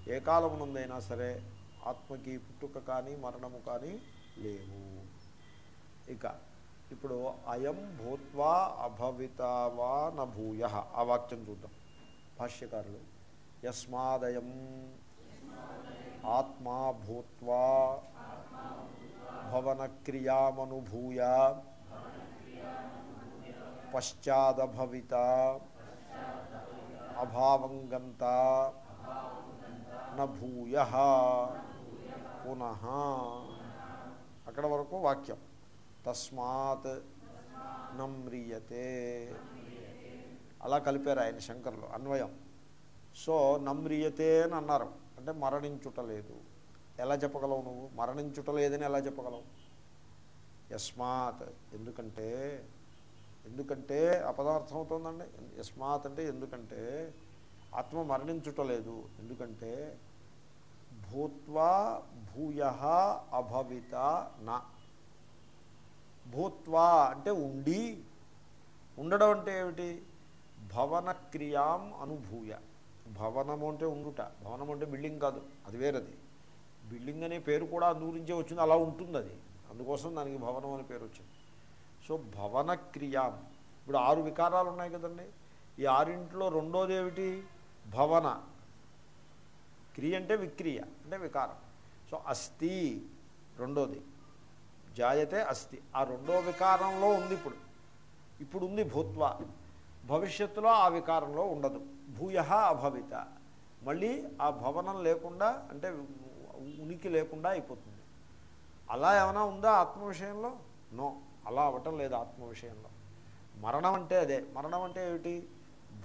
S1: ఏ కాలమునందైనా సరే ఆత్మకి పుట్టుక కానీ మరణము కానీ లేవు. ఇక ఇప్పుడు అయం భూత్వా అభవితావా నభూయ. ఆ వాక్యం చూద్దాం. భాష్యకారులు యస్మాదయం ఆత్మా భూత్వా భవనక్రియామనుభూయ పశ్చాదభవిత అభావం గంత నభూయ పునః. అక్కడ వరకు వాక్యం. తస్మాత్ నమ్రియతే. అలా కలిపారు ఆయన శంకర్లు అన్వయం. సో నమ్రియతే అని అన్నారు. అంటే మరణించుటలేదు ఎలా చెప్పగలవు నువ్వు? మరణించుటలేదని ఎలా చెప్పగలవు? యస్మాత్. ఎందుకంటే ఎందుకంటే అపదార్థం అవుతుందండి. యస్మాత్ అంటే ఎందుకంటే ఆత్మ మరణించుటలేదు ఎందుకంటే భూత్వా భూయ అభవిత నా. భూత్వా అంటే ఉండి ఉండడం అంటే ఏమిటి? భవనక్రియాం అనుభూయ. భవనము అంటే ఉండుట. భవనం అంటే బిల్డింగ్ కాదు అది వేరది. బిల్డింగ్ అనే పేరు కూడా అందు వచ్చింది అలా ఉంటుంది అది అందుకోసం దానికి భవనం అనే పేరు వచ్చింది. సో భవన క్రియాం ఇప్పుడు ఆరు వికారాలు ఉన్నాయి కదండి. ఈ ఆరింట్లో రెండోది ఏమిటి? భవన. క్రియ అంటే విక్రియ అంటే వికారం. సో అస్థి రెండోది. జాయతే అస్థి. ఆ రెండో వికారంలో ఉంది ఇప్పుడు. ఇప్పుడు ఉంది భూత్వ. భవిష్యత్తులో ఆ వికారంలో ఉండదు. భూయ అభవిత. మళ్ళీ ఆ భవనం లేకుండా అంటే ఉనికి లేకుండా అయిపోతుంది. అలా ఏమైనా ఉందా ఆత్మ విషయంలో? నో అలా అవ్వటం లేదు ఆత్మ విషయంలో. మరణం అంటే అదే. మరణం అంటే ఏమిటి?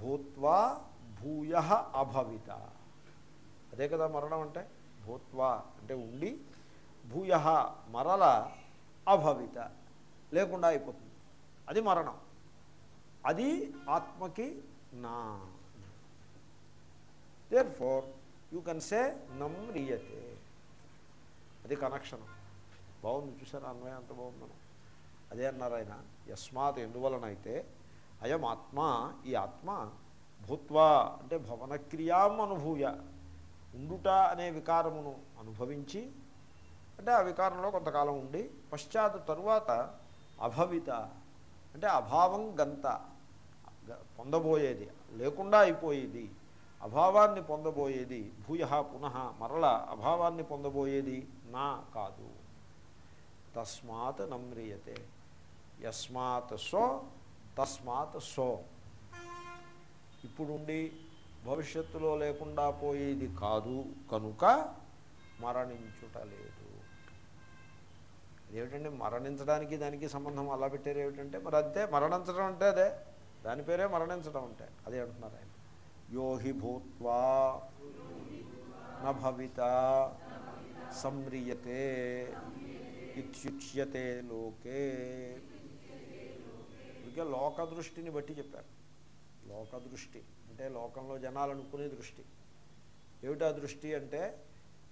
S1: భూత్వా భూయ అభవిత. అదే కదా మరణం అంటే? భూత్వా అంటే ఉండి భూయ మరల అభవిత. లేకుండా అయిపోతుంది. అది మరణం. అది ఆత్మకి నా. Therefore you can say నమ్రియతే అది కనెక్షన్ బాగుంది చూసారా? అన్వయం అంత బాగుందను అదే అన్నారు ఆయన. యస్మాత్ ఎందువలనైతే అయం ఆత్మ ఈ ఆత్మ భూత్వా అంటే భవనక్రియాం అనుభూయ. ఉండుట అనే వికారమును అనుభవించి అంటే ఆ వికారంలో కొంతకాలం ఉండి పశ్చాత్ తరువాత అభవిత అంటే అభావం గంత గ- పొందబోయేది లేకుండా అయిపోయేది. అభావాన్ని పొందబోయేది భూయ పునః మరల అభావాన్ని పొందబోయేది నా కాదు. తస్మాత్ నమ్రియతే. యస్మాత్ సో తస్మాత్ సో ఇప్పుడుండి భవిష్యత్తులో లేకుండా పోయేది కాదు కనుక మరణించుట లేదు. ఏమిటంటే మరణించడానికి దానికి సంబంధం అలా పెట్టారు ఏమిటంటే మరి అంతే మరణించడం అంటే అదే. దాని పేరే మరణించడం అంటే అదే అంటున్నారు ఆయన. యోహి భూత్వా నవిత సంమ్రియతే ఇత్యుచ్యతే లోకే. ఇక లోక దృష్టిని బట్టి చెప్పారు. లోక దృష్టి అంటే లోకంలో జనాలు అనుకునే దృష్టి. ఏమిటా దృష్టి అంటే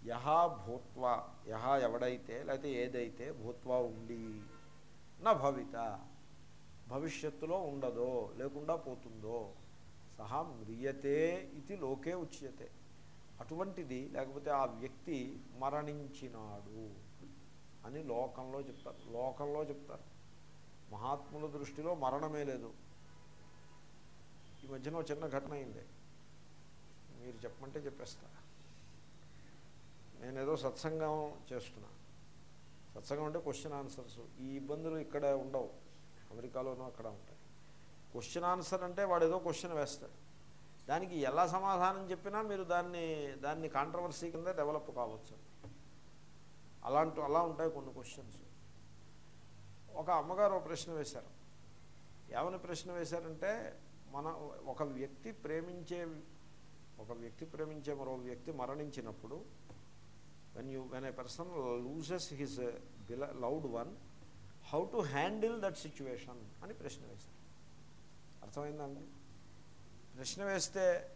S1: యహా భూత్వా యహా ఎవడైతే లేకపోతే ఏదైతే భూత్వా ఉండి నా భవిత భవిష్యత్తులో ఉండదో లేకుండా పోతుందో. సహా మ్రియతే ఇది లోకే ఉచ్యతే. అటువంటిది లేకపోతే ఆ వ్యక్తి మరణించినాడు అని లోకంలో చెప్తారు. లోకంలో చెప్తారు. మహాత్ముల దృష్టిలో మరణమే లేదు. ఈ మధ్యన ఒక చిన్న ఘటన అయింది. మీరు చెప్పమంటే చెప్పేస్తా. నేను ఏదో సత్సంగం చేస్తున్నా. సత్సంగం అంటే క్వశ్చన్ ఆన్సర్స్. ఈ ఇబ్బందులు ఇక్కడ ఉండవు. అమెరికాలోనూ అక్కడ ఉంటాయి. క్వశ్చన్ ఆన్సర్ అంటే వాడు ఏదో క్వశ్చన్ వేస్తాడు. దానికి ఎలా సమాధానం చెప్పినా మీరు దాన్ని దాన్ని కాంట్రవర్సీ కింద డెవలప్ కావచ్చు. అలాంటి అలా ఉంటాయి కొన్ని క్వశ్చన్స్ ఒక అమ్మగారు ఒక ప్రశ్న వేశారు. ఏమని ప్రశ్న వేశారంటే మన ఒక వ్యక్తి ప్రేమించే ఒక వ్యక్తి ప్రేమించే మరో వ్యక్తి మరణించినప్పుడు when you when a person loses his beloved one how to handle that situation అని ప్రశ్న వేశారు. అర్థమైందండి? ప్రశ్న వేస్తే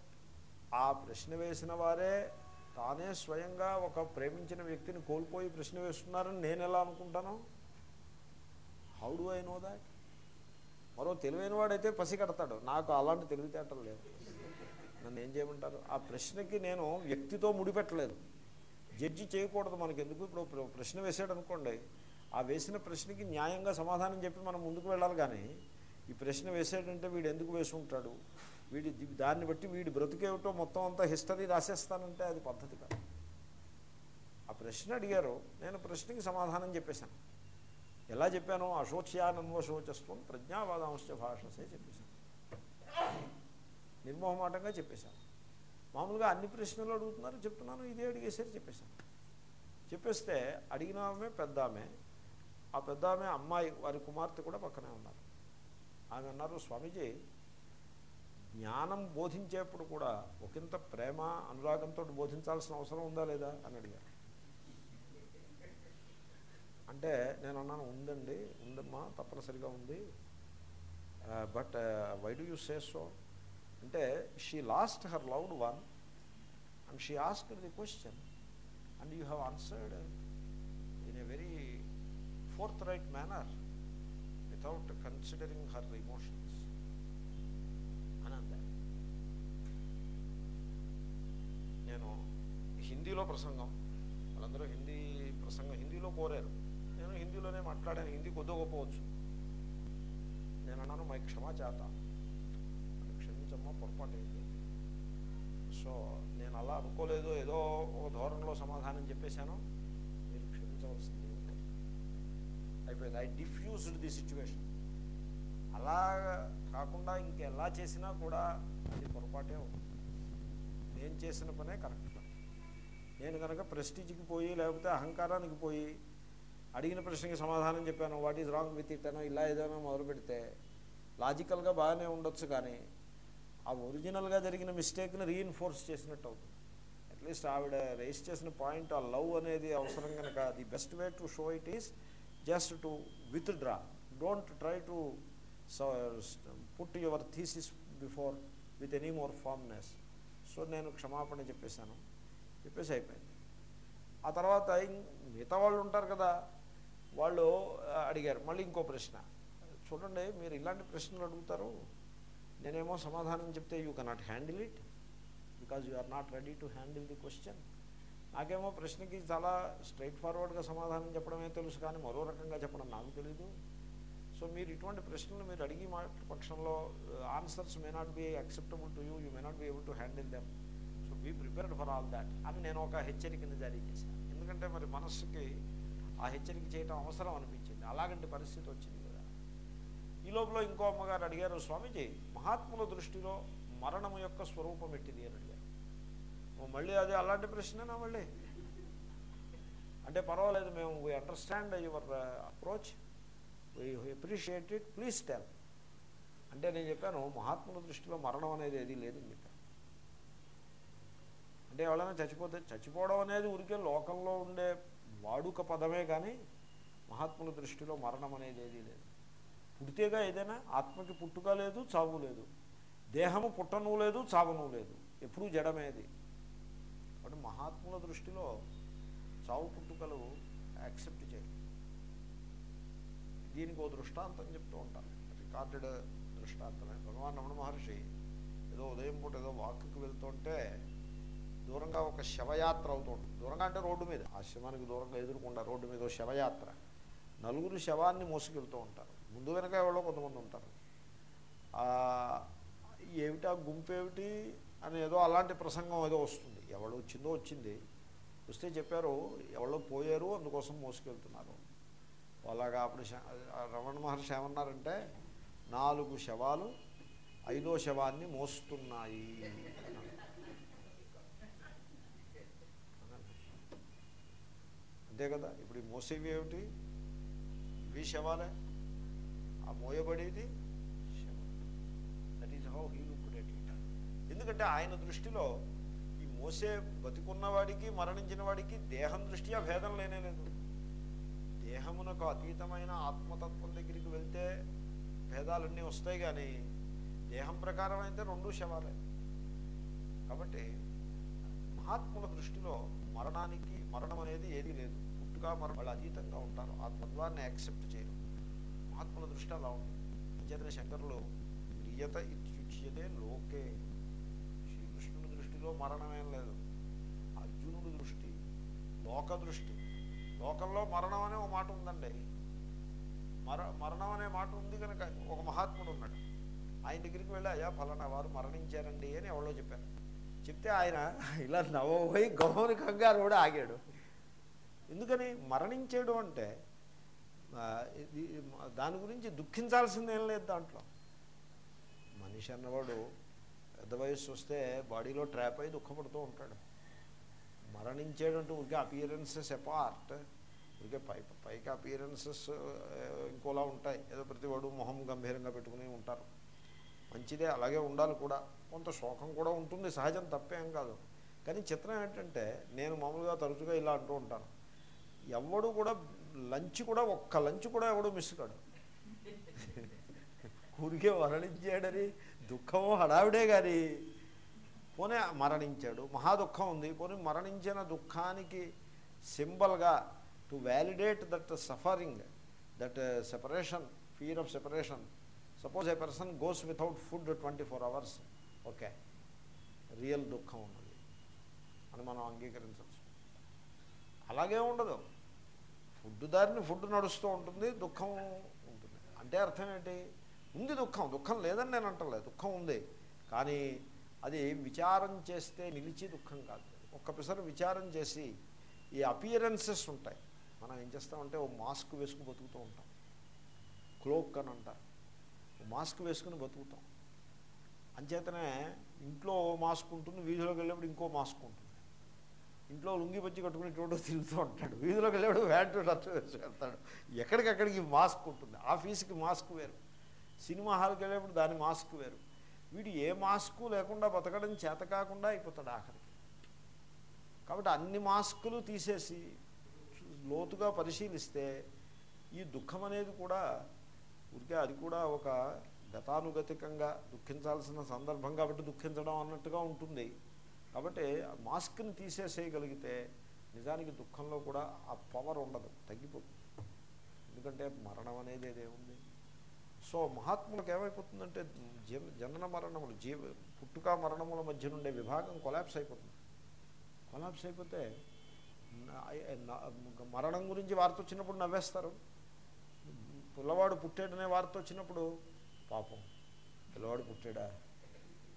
S1: ఆ ప్రశ్న వేసిన వారే తానే స్వయంగా ఒక ప్రేమించిన వ్యక్తిని కోల్పోయి ప్రశ్న వేస్తున్నారని నేను ఎలా అనుకుంటాను? How do I know that మరో తెలివైన వాడైతే పసిగడతాడు నాకు అలాంటి తెలివితేటలు లేవు. నన్ను ఏం చేయమంటారు? ఆ ప్రశ్నకి నేను వ్యక్తితో ముడిపెట్టలేదు. జడ్జి చేయకూడదు మనకెందుకు? ఇప్పుడు ప్ర- ప్రశ్న వేసాడు అనుకోండి ఆ వేసిన ప్రశ్నకి న్యాయంగా సమాధానం చెప్పి మనం ముందుకు వెళ్ళాలి కానీ ఈ ప్రశ్న వేసాడంటే వీడు ఎందుకు వేసుకుంటాడు వీడి దాన్ని బట్టి వీడి బ్రతుకేమిటో మొత్తం అంతా హిస్టరీ రాసేస్తానంటే అది పద్ధతి కాదు. ఆ ప్రశ్న అడిగారు నేను ప్రశ్నకి సమాధానం చెప్పేశాను. ఎలా చెప్పాను? అశోచ్యానన్వశోచస్వం ప్రజ్ఞావాదాంశ భాషసే చెప్పేశాను. నిర్మోహమాటంగా చెప్పేశాను. మామూలుగా అన్ని ప్రశ్నలు అడుగుతున్నారు చెప్తున్నాను ఇదే అడిగేసరి చెప్పేశాను. చెప్పేస్తే అడిగిన ఆమె పెద్ద ఆమె ఆ పెద్ద ఆమె అమ్మాయి వారి కుమార్తె కూడా పక్కనే ఉన్నారు. ఆమె అన్నారు స్వామీజీ. జ్ఞానం బోధించేప్పుడు కూడా ఒకంత ప్రేమ అనురాగంతో బోధించాల్సిన అవసరం ఉందా లేదా అని అడిగారు. అంటే నేను అన్నాను ఉందండి ఉందమ్మా తప్పనిసరిగా ఉంది. But why do you say so? అంటే she lost her loved one and she ask the question and you have answered in a very forthright manner. Without considering her emotions అని నేను హిందీలో ప్రసంగం. వాళ్ళందరూ హిందీ ప్రసంగం హిందీలో కోరారు. నేను హిందీలోనే మాట్లాడాను. హిందీ కొద్ది గొప్పవచ్చు నేను అన్నాను మై క్షమా చేత. నన్ను క్షమించమ్మా పొరపాటు అయింది సో సో నేను అలా అనుకోలేదు. ఏదో ఒక ధోరణిలో సమాధానం చెప్పేశాను. అయిపోయింది. ఐ డిఫ్యూజ్డ్ ది సిచ్యువేషన్ అలా కాకుండా ఇంకెలా చేసినా కూడా అది పొరపాటే ఉంది నేను చేసిన పనే కరెక్ట్ నేను కనుక ప్రెస్టీజ్కి పోయి లేకపోతే అహంకారానికి పోయి అడిగిన ప్రశ్నకి సమాధానం చెప్పాను what is wrong with it అనో ఇలా ఏదైనా మొదలు పెడితే లాజికల్గా బాగానే ఉండొచ్చు కానీ ఆ ఒరిజినల్గా జరిగిన మిస్టేక్ని రీఇన్ఫోర్స్ చేసినట్టు అవుతుంది. అట్లీస్ట్ ఆవిడ రేస్ చేసిన పాయింట్ ఆ లవ్ అనేది అవసరం కనుక the best way to show it is just to withdraw don't try to put your thesis before with any more firmness so నేను క్షమాపణ చెప్పేశాను. చెప్పేసి అయిపోయింది. ఆ తర్వాత మిగతా వాళ్ళు ఉంటారు కదా వాళ్ళు అడిగారు. మళ్ళీ ఇంకో ప్రశ్న. చూడండి మీరు ఇలాంటి ప్రశ్నలు అడుగుతారు. నేనేమో సమాధానం చెప్తే you cannot handle it because you are not ready to handle the question నాకేమో ప్రశ్నకి చాలా స్ట్రైట్ ఫార్వర్డ్గా సమాధానం చెప్పడమే తెలుసు కానీ మరో రకంగా చెప్పడం నాకు తెలీదు. సో మీరు ఇటువంటి ప్రశ్నలు మీరు అడిగి మా పక్షంలో answers may not be acceptable to you you may not be able to handle them so be prepared for all that అని నేను ఒక హెచ్చరికను జారీ చేశాను ఎందుకంటే మరి మనస్సుకి ఆ హెచ్చరిక చేయటం అవసరం అనిపించింది. అలాగంటి పరిస్థితి వచ్చింది కదా. ఈ లోపల ఇంకో అమ్మగారు అడిగారు స్వామీజీ మహాత్ముల దృష్టిలో మరణము యొక్క స్వరూపం ఎట్టిది? అని మళ్ళీ అదే అలాంటి ప్రశ్నేనా మళ్ళీ? అంటే పర్వాలేదు మేము we understand your approach we appreciate it please tell అంటే నేను చెప్పాను మహాత్ముల దృష్టిలో మరణం అనేది ఏది లేదని చెప్పాను. అంటే ఎవరైనా చచ్చిపోతే చచ్చిపోవడం అనేది ఊరికే లోకంలో ఉండే వాడుక పదమే కానీ మహాత్ముల దృష్టిలో మరణం అనేది ఏదీ లేదు. పుడితేగా ఏదైనా ఆత్మకి పుట్టుక లేదు చావు లేదు. దేహము పుట్టను లేదు చావను లేదు. ఎప్పుడూ జడమేది బట్ మహాత్ముల దృష్టిలో చావు పుట్టుకలు యాక్సెప్ట్ చేయరు దీనికి ఓ దృష్టాంతం చెప్తూ ఉంటారు. రికార్డెడ్ దృష్టాంతమే. భగవాన్ రమణ మహర్షి ఏదో ఉదయం పూట ఏదో వాక్కి వెళ్తుంటే దూరంగా ఒక శవయాత్ర అవుతుంది దూరంగా అంటే రోడ్డు మీద. ఆశ్రమానికి దూరంగా ఎదురుకుండా రోడ్డు మీద శవయాత్ర. నలుగురు శవాన్ని మోసుకెళ్తూ ఉంటారు. ముందు వెనక ఎవరో కొంతమంది ఉంటారు. ఏమిటా ఏమిటి ఆ గుంపు ఏమిటి అని ఏదో అలాంటి ప్రసంగం ఏదో వస్తుంది. ఎవడు వచ్చిందో వచ్చింది వస్తే చెప్పారు ఎవరో పోయారు అందుకోసం మోసుకెళ్తున్నారు. అలాగా అప్పుడు రమణ మహర్షి ఏమన్నారంటే నాలుగు శవాలు ఐదో శవాన్ని మోస్తున్నాయి. అంతే కదా ఇప్పుడు ఈ మోసేవి ఏమిటి? ఇవి శవాలే. ఆ మోయబడేది that is how he look ఎందుకంటే ఆయన దృష్టిలో మోసే బతికున్నవాడికి మరణించిన వాడికి దేహం దృష్ట్యా భేదం లేనే లేదు. దేహమునకు అతీతమైన ఆత్మతత్వం దగ్గరికి వెళ్తే భేదాలన్నీ వస్తాయి కానీ దేహం ప్రకారం అయితే రెండు శవాలే. కాబట్టి మహాత్ముల దృష్టిలో మరణానికి మరణం అనేది ఏదీ లేదు. పుట్టుక మరణం వాళ్ళు అతీతంగా ఉంటారు. ఆత్మత్వాన్ని యాక్సెప్ట్ చేయరు. మహాత్ముల దృష్టి అలా ఉంటుంది అంచేతనే శంకరులు నియత ఇత్యుచ్యతే లోకే దృష్టిలో మరణమేం లేదు. అర్జునుడి దృష్టి లోక దృష్టి. లోకంలో మరణం అనే ఒక మాట ఉందండి. మర మరణం అనే మాట ఉంది కనుక ఒక మహాత్ముడు ఉన్నాడు. ఆయన దగ్గరికి వెళ్ళి అయ్యా ఫలానా వారు మరణించారండి అని ఎవరో చెప్పారు. చెప్తే ఆయన ఇలా నవ్వబోయి గౌరవ కంగారు కూడా ఆగాడు. ఎందుకని? మరణించాడు అంటే దాని గురించి దుఃఖించాల్సిందేం లేదు దాంట్లో. మనిషి అన్నవాడు పెద్ద వయస్సు వస్తే బాడీలో ట్రాప్ అయి దుఃఖపడుతూ ఉంటాడు. మరణించేటంటూ ఊరికే అపియరెన్సెస్ అపార్ట్ ఊరికే పై పైకి అపియరెన్సెస్ ఇంకోలా ఉంటాయి. ఏదో ప్రతివాడు మొహం గంభీరంగా పెట్టుకుని ఉంటారు. మంచిదే అలాగే ఉండాలి కూడా. కొంత శోకం కూడా ఉంటుంది సహజం తప్పేం కాదు. కానీ చిత్రం ఏంటంటే నేను మామూలుగా తరచుగా ఇలా అంటూ ఉంటాను. ఎవడు కూడా లంచ్ కూడా ఒక్క లంచ్ కూడా ఎవడు మిస్ కాడు. ఊరికే మరణించాడని దుఃఖము హడావిడే గారి పోనీ మరణించాడు. మహా దుఃఖం ఉంది. పోనీ మరణించిన దుఃఖానికి సింబల్గా to validate that suffering that separation fear of separation. Suppose a person goes without food twenty four hours. Okay. Real దుఃఖం ఉన్నది అని మనం అంగీకరించవచ్చు. అలాగే ఉండదు. ఫుడ్ దారిని ఫుడ్ నడుస్తూ ఉంటుంది దుఃఖం ఉంటుంది. అంటే అర్థం ఏంటి? ఉంది దుఃఖం దుఃఖం లేదని నేను అంటలేదు దుఃఖం ఉంది. కానీ అది విచారం చేస్తే నిలిచి దుఃఖం కాదు. ఒక్క విచారం చేసి ఈ అపియరెన్సెస్ ఉంటాయి. మనం ఏం చేస్తామంటే ఓ మాస్క్ వేసుకుని బతుకుతూ ఉంటాం. క్లోక్ అని అంటారు. మాస్క్ వేసుకుని బతుకుతాం. అంచేతనే ఇంట్లో మాస్క్ ఉంటుంది వీధిలోకి వెళ్ళేప్పుడు ఇంకో మాస్క్ ఉంటుంది. ఇంట్లో లుంగి పచ్చి కట్టుకుని టోటో తిరుగుతూ ఉంటాడు. వీధిలోకి వెళ్ళేప్పుడు వ్యాంటు రచ్చ వేసి వెళ్తాడు. ఎక్కడికక్కడికి మాస్క్ ఉంటుంది. ఆఫీస్కి మాస్క్ వేరు. సినిమా హాల్కి వెళ్ళేప్పుడు దాని మాస్క్ వేరు. వీడు ఏ మాస్కు లేకుండా బతకడం చేత కాకుండా అయిపోతాడు ఆఖరికి. కాబట్టి అన్ని మాస్కులు తీసేసి లోతుగా పరిశీలిస్తే ఈ దుఃఖం అనేది కూడా ఊరికే అది కూడా ఒక గతానుగతికంగా దుఃఖించాల్సిన సందర్భం కాబట్టి దుఃఖించడం అన్నట్టుగా ఉంటుంది. కాబట్టి మాస్క్ని తీసేసేయగలిగితే నిజానికి దుఃఖంలో కూడా ఆ పవర్ ఉండదు తగ్గిపోతుంది. ఎందుకంటే మరణం అనేది ఏదేముంది? సో మహాత్ములకు ఏమైపోతుందంటే జీవ జనన మరణములు జీవ పుట్టుక మరణముల మధ్య నుండే విభాగం కొలాప్స్ అయిపోతుంది. కొలాప్స్ అయిపోతే మరణం గురించి వార్త వచ్చినప్పుడు నవ్వేస్తారు. పిల్లవాడు పుట్టాడనే వార్త వచ్చినప్పుడు పాపం. పిల్లవాడు పుట్టాడా?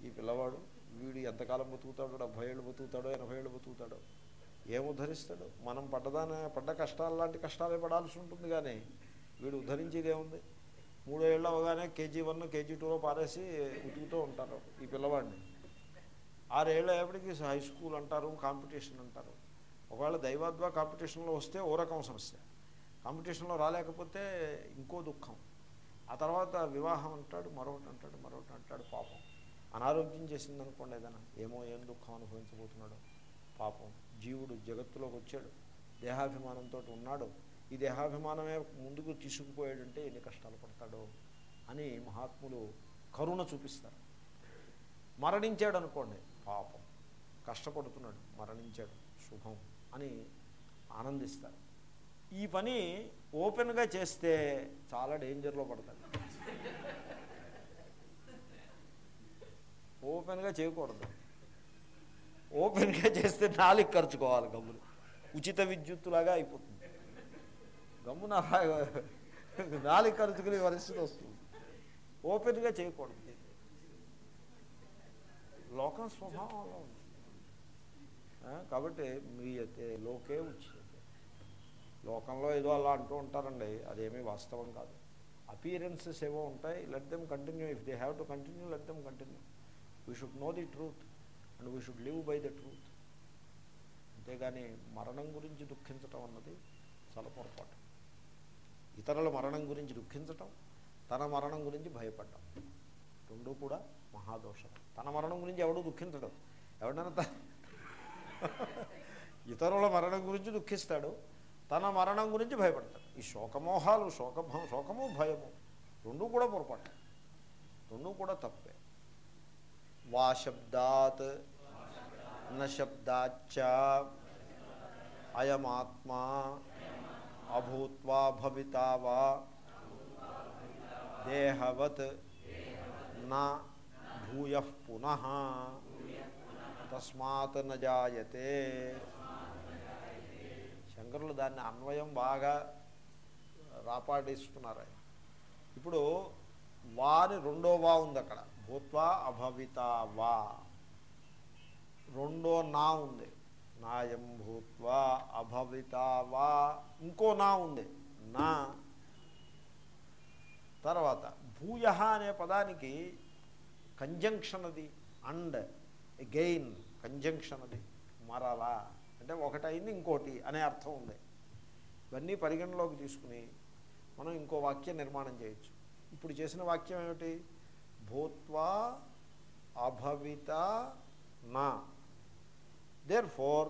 S1: ఈ పిల్లవాడు వీడు ఎంతకాలం బతుకుతాడో? డెబ్భై ఏళ్ళు బతుకుతాడో? ఎనభై ఏళ్ళు బతుకుతాడో? ఏం ఉద్ధరిస్తాడు? మనం పడ్డదానే పడ్డ కష్టాలు లాంటి కష్టాలే పడాల్సి ఉంటుంది కానీ వీడు ఉద్ధరించేది ఏముంది? మూడో ఏళ్ళు అవగానే కేజీ వన్ కేజీ టూలో పారేసి ఉతుకుతూ ఉంటారు ఈ పిల్లవాడిని. ఆరేళ్ళు అయ్యేప్పటికి హై స్కూల్ అంటారు కాంపిటీషన్ అంటారు. ఒకవేళ దైవాద్వా కాంపిటీషన్లో వస్తే ఓ రకం సమస్య. కాంపిటీషన్లో రాలేకపోతే ఇంకో దుఃఖం. ఆ తర్వాత వివాహం అంటాడు మరొకటి అంటాడు మరొకటి అంటాడు పాపం. అనారోగ్యం చేసింది అనుకోండి ఏదైనా ఏమో ఏం దుఃఖం అనుభవించబోతున్నాడు. పాపం. జీవుడు జగత్తులోకి వచ్చాడు. దేహాభిమానంతో ఉన్నాడు. ఈ దేహాభిమానమే ముందుకు తీసుకుపోయాడంటే ఎన్ని కష్టాలు పడతాడో అని మహాత్ములు కరుణ చూపిస్తారు. మరణించాడు అనుకోండి పాపం. కష్టపడుతున్నాడు మరణించాడు శుభం అని ఆనందిస్తారు. ఈ పని ఓపెన్గా చేస్తే చాలా డేంజర్లో పడతాడు. ఓపెన్గా చేయకూడదు. ఓపెన్గా చేస్తే నాలుగు ఖర్చుకోవాలి గమ్ములు ఉచిత విద్యుత్తులాగా అయిపోతుంది. గమ్మున నాలుగు కరుచుకునే పరిస్థితి వస్తుంది. ఓపెన్గా చేయకూడదు. లోకం స్వభావంలో ఉంది. కాబట్టి మీ లోకే వచ్చింది. లోకంలో ఏదో అలా అంటూ ఉంటారండి. అదేమీ వాస్తవం కాదు. అపియరెన్సెస్ ఏవో ఉంటాయి. Let them continue if they have to continue let them continue we should know the truth and we should live by the truth అంతేగాని మరణం గురించి దుఃఖించటం అన్నది చాలా పొరపాటు. ఇతరుల మరణం గురించి దుఃఖించటం తన మరణం గురించి భయపడటం. రెండూ కూడా మహాదోషం. తన మరణం గురించి ఎవడూ దుఃఖించడం. ఎవడన్నా త- ఇతరుల మరణం గురించి దుఃఖిస్తాడు తన మరణం గురించి భయపడతాడు. ఈ శోకమోహాలు శోక శోకము భయము రెండూ కూడా పొరపాటు. రెండూ కూడా తప్పే. వా శబ్దాత్ నశబ్దాచ అయమాత్మా అభూత్వా భవితా వా దేహవత్ నా భూయ పునః తస్మాత్ న జాయతే శంకరులు దాన్ని అన్వయం బాగా రాపాడిస్తున్నారు ఆయన. ఇప్పుడు వాని రెండో వా ఉంది అక్కడ. భూత్వా అభవిత వా. రెండో నా ఉంది. నాయం భూత్వా అభవిత వా. ఇంకో నా ఉంది. నా. తర్వాత భూయ అనే పదానికి కంజంక్షన్ అది. అండ్ అగెయిన్ కంజంక్షన్ అది. మరలా. అంటే ఒకటైంది ఇంకోటి అనే అర్థం ఉంది. ఇవన్నీ పరిగణలోకి తీసుకుని మనం ఇంకో వాక్యం నిర్మాణం చేయొచ్చు. ఇప్పుడు చేసిన వాక్యం ఏమిటి? భూత్వా అభవిత నా. దేర్ ఫోర్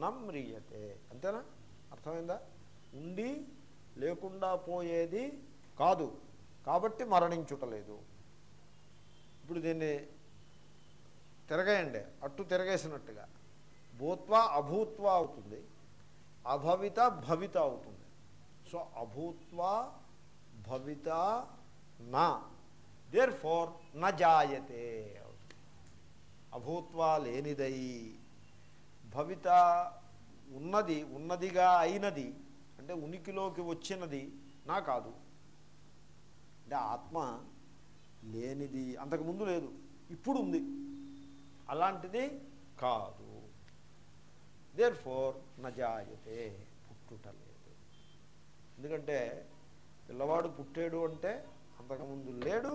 S1: నమ్రియతే అంతేనా? అర్థమైందా? ఉండి లేకుండా పోయేది కాదు. కాబట్టి మరణించుటలేదు. ఇప్పుడు దీన్ని తిరగేయండి. అట్టు తిరగేసినట్టుగా. భూత్వా అభూత్వ అవుతుంది. అభవిత భవిత అవుతుంది. సో అభూత్వా భవిత నా. దేర్ ఫోర్ న జాయతే. అవుతుంది అభూత్వా లేనిదై. భవిత ఉన్నది ఉన్నదిగా అయినది అంటే ఉనికిలోకి వచ్చినది నా కాదు. అంటే ఆత్మ లేనిది అంతకుముందు లేదు ఇప్పుడు ఉంది అలాంటిది కాదు. దేర్ ఫోర్ నజాయతే పుట్టుట లేదు. ఎందుకంటే పిల్లవాడు పుట్టాడు అంటే అంతకుముందు లేడు